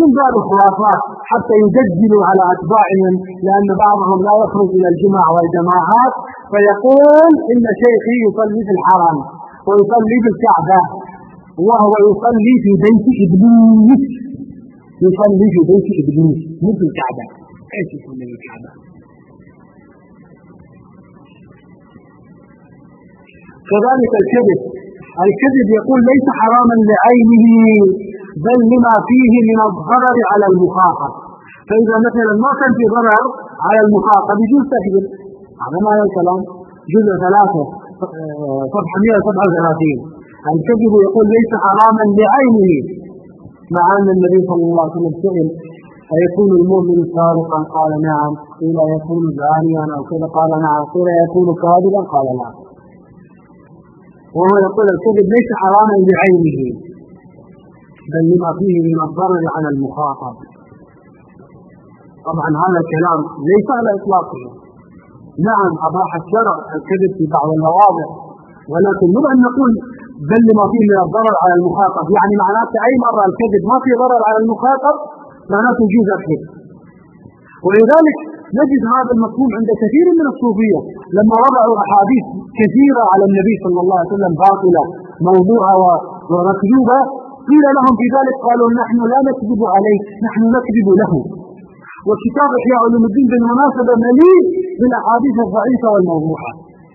من باب الخرافات حتى يدجلوا على أتباعهم لأن بعضهم لا يخرج إلى الجمع والجماعات فيقول إن شيخي يصلي في الحرم ويصلي في الكعبة وهو يصلي في بيت إبليس يصلي في بيت إبليس مثل الكعبة. إيش يصلي في الكعبة؟ كذلك الكذب. الكذب يقول ليس حراما لعينه. بل لما فيه من الضرر على المخاطب. فإذا مثلا ما كان في ضرر على المخاطب يجوز تكذب هذا ما الكلام جزء ثلاثة صفحة 137 الكذب يقول ليس حراما لعينه؟ مع أن النبي صلى الله عليه وسلم سئل أيكون المؤمن سارقا قال نعم. قيل يكون زانيا أو كذا؟ قال نعم. قيل يكون كاذبا؟ قال لا. وهو يقول الكذب ليس حراما بعينه بل لما فيه من الضرر على المخاطب. طبعا هذا الكلام ليس على إطلاقه. نعم أباح الشرع الكذب في بعض المواضع ولكن مو أن نقول بل لما فيه من الضرر على المخاطب. يعني معناته أي مرة الكذب ما في ضرر على المخاطب معناته يجوز الكذب. ولذلك نجد هذا المفهوم عند كثير من الصوفية. لما وضعوا أحاديث كثيرة على النبي صلى الله عليه وسلم باطلة موضوعة ومكذوبة قيل لهم في ذلك قالوا نحن لا نكذب عليه نحن نكذب له. وكتاب إحياء علوم الدين بالمناسبة مليء بالأحاديث الضعيفة والموضوعة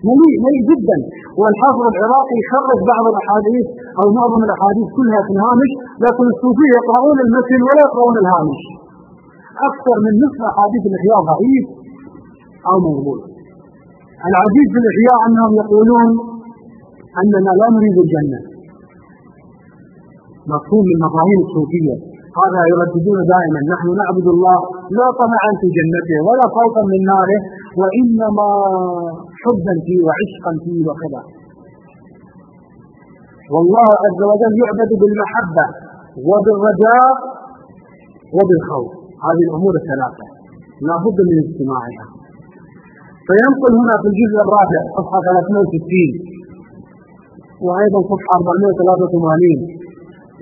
مليء مليء جدا. والحافظ العراقي خرج بعض الأحاديث أو معظم الأحاديث كلها في الهامش لكن الصوفية يقرؤون المتن ولا يقرؤون الهامش. أكثر من نصف أحاديث الإحياء ضعيف أو موضوع. العجيب في الإحياء أنهم يقولون أننا لا نريد الجنة. مفهوم من مفاهيم الصوفية. هذا يرددون دائما. نحن نعبد الله لا طمعا في جنته ولا خوفا من ناره وإنما حبا فيه وعشقا فيه وكذا والله عز وجل يعبد بالمحبة وبالرجاء وبالخوف. هذه الأمور الثلاثة. لا بد من اجتماعها. فينقل هنا في الجزء الرابع صفحة 360 وأيضا صفحة 483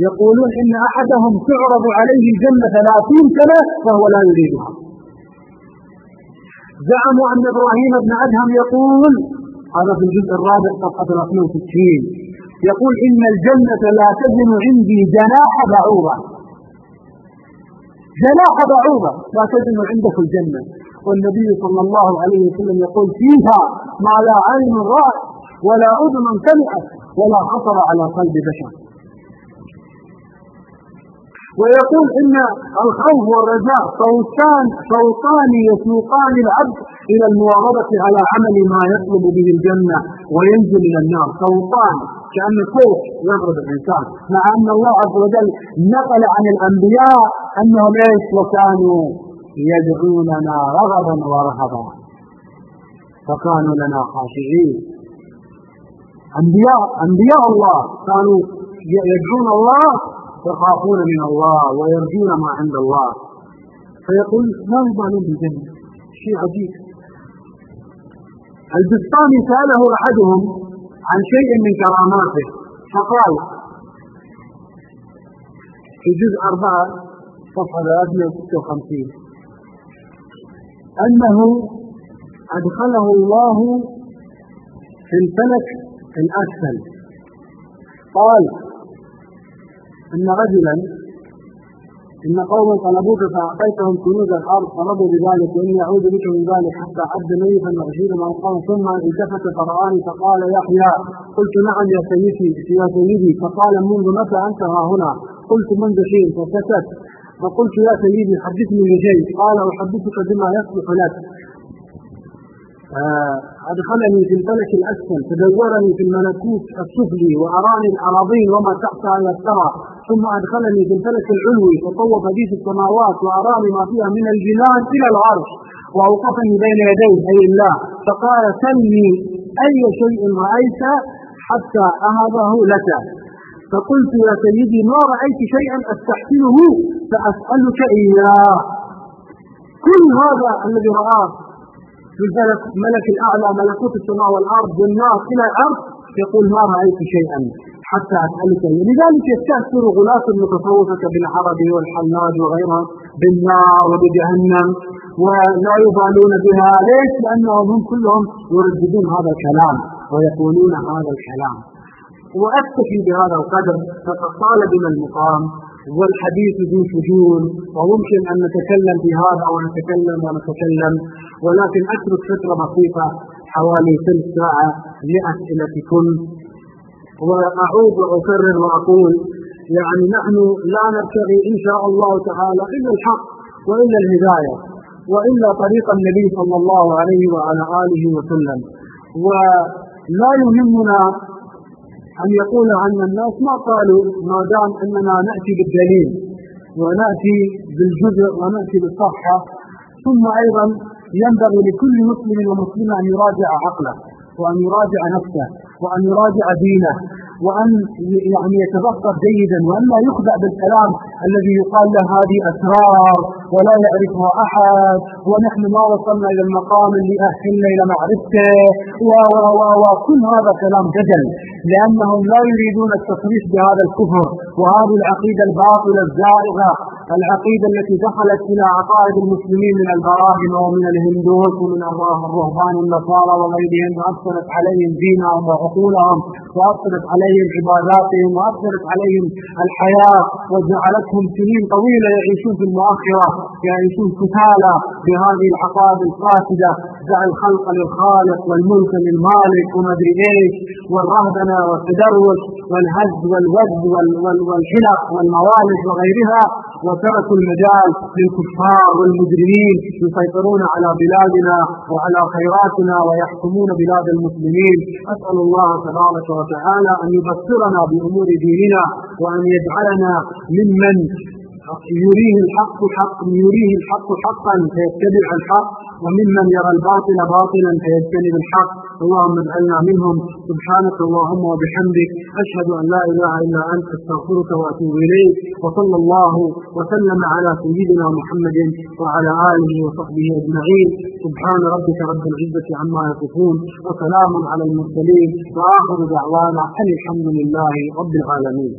يقولون إن أحدهم تعرض عليه الجنة 30 سنة فهو لا يريدها زعموا أن إبراهيم بن أدهم يقول هذا في الجزء الرابع صفحة 360 يقول إن الجنة لا تزن عندي جناح بعوضة. جناح بعوضة لا تزن عندك الجنة. والنبي صلى الله عليه وسلم يقول فيها ما لا عين رأت ولا أذن سمعت ولا خطر على قلب بشر. ويقول إن الخوف والرجاء صوتان صوتان يسوقان العبد إلى المواظبة على عمل ما يطلب به الجنة وينجو من النار. صوتان كأن صوت يضرب الإنسان. مع أن الله عز وجل نقل عن الأنبياء أنهم إيش؟ وكانوا يدعوننا رغبا ورهبا. فكانوا لنا خاشعين. أنبياء أنبياء الله كانوا يدعون الله يخافون من الله ويرجون ما عند الله. فيقول ما يبالون بالجنة شيء عجيب. البسطامي سأله أحدهم عن شيء من كراماته. فقال في جزء أربعة صفحة 356 أنه أدخله الله في الفلك الأسفل. قال إن رجلا إن قوما طلبوك فأعطيتهم كنوز الأرض طلبوا بذلك وإني أعوذ بك من ذلك حتى عبد ميتا وأشير مع القوم ثم التفت فرآني فقال يحيى قلت نعم يا سيدي يا سيدي. فقال منذ متى أنت ها هنا؟ قلت منذ حين فسكت فقلت يا سيدي حدثني بشيء قال أحدثك بما يصلح لك. آه أدخلني في الفلك الأسفل تدورني في الملكوت السفلي وأراني الأراضين وما تحتها يسرى ثم أدخلني في الفلك العلوي فطوف بي في السماوات وأراني ما فيها من الجنان إلى العرش وأوقفني بين يديه أي الله. فقال سلني أي شيء رأيت حتى أهبه لك. فقلت يا سيدي ما رأيت شيئا أستحسنه؟ فأسألك إياه. كل هذا الذي رآه في ملك الأعلى ملكوت السماء والأرض والنار إلى الأرض يقول ما رأيت شيئا حتى أسألك. لذلك يستأثر غلاة المتصوفة بالعربي والحلاج وغيرها بالنار وبجهنم ولا يبالون بها. ليش؟ لأنهم هم كلهم يرددون هذا الكلام ويقولون هذا الكلام. وأكتفي بهذا القدر فقد طال بنا المقام والحديث ذو شجون وممكن أن نتكلم في هذا ونتكلم ونتكلم ولكن أترك فترة بسيطة. حوالي ثلث ساعة لأسئلتكم وأعود وأكرر وأقول يعني نحن لا نبتغي إن شاء الله تعالى إلا الحق وإلا الهداية وإلا طريق النبي صلى الله عليه وعلى آله وسلم. ولا يهمنا أن يقول عن الناس ما قالوا ما دام أننا نأتي بالدليل ونأتي بالجزء ونأتي بالصحة ثم أيضا ينبغي لكل مسلم ومسلمة أن يراجع عقله وأن يراجع نفسه وأن يراجع دينه وأن يعني يتفقه جيدا وأن لا يخدع بالكلام الذي يقال له هذه أسرار ولا يعرفها أحد ونحن ما وصلنا إلى المقام اللي أهلنا إلى معرفته وكل هذا كلام جدل لأنهم لا يريدون التصريح بهذا الكفر وهذه العقيدة الباطلة الزائغة العقيدة التي دخلت إلى عقائد المسلمين من البراهمة ومن الهندوس ومن الرهبان النصارى وغيرهم وأثرت عليهم دينهم وعقولهم وأثرت عليهم عباداتهم وأثرت عليهم الحياة وجعلتهم سنين طويلة يعيشون في المؤخرة يعيشون كتالى بهذه العقائد الفاسدة. دع الخلق للخالق والملك للمالك وما ادري إيش والرهبنة والتدرج والهز والوز والحلق والموالد وغيرها. وتركوا المجال للكفار والمجرمين يسيطرون على بلادنا وعلى خيراتنا ويحكمون بلاد المسلمين. أسأل الله تبارك وتعالى أن يبصرنا بأمور ديننا وأن يجعلنا ممن يريه الحق حق يريه الحق حقا فيتبع الحق. وممن يرى الباطل باطلا فيجتنب الحق. اللهم اجعلنا منهم. سبحانك اللهم وبحمدك. أشهد أن لا إله إلا أنت. أستغفرك وأتوب إليك. وصلى الله وسلم على سيدنا محمد وعلى آله وصحبه أجمعين. سبحان ربك رب العزة عما يصفون. وسلام على المرسلين. وآخر دعوانا أن الحمد لله رب العالمين.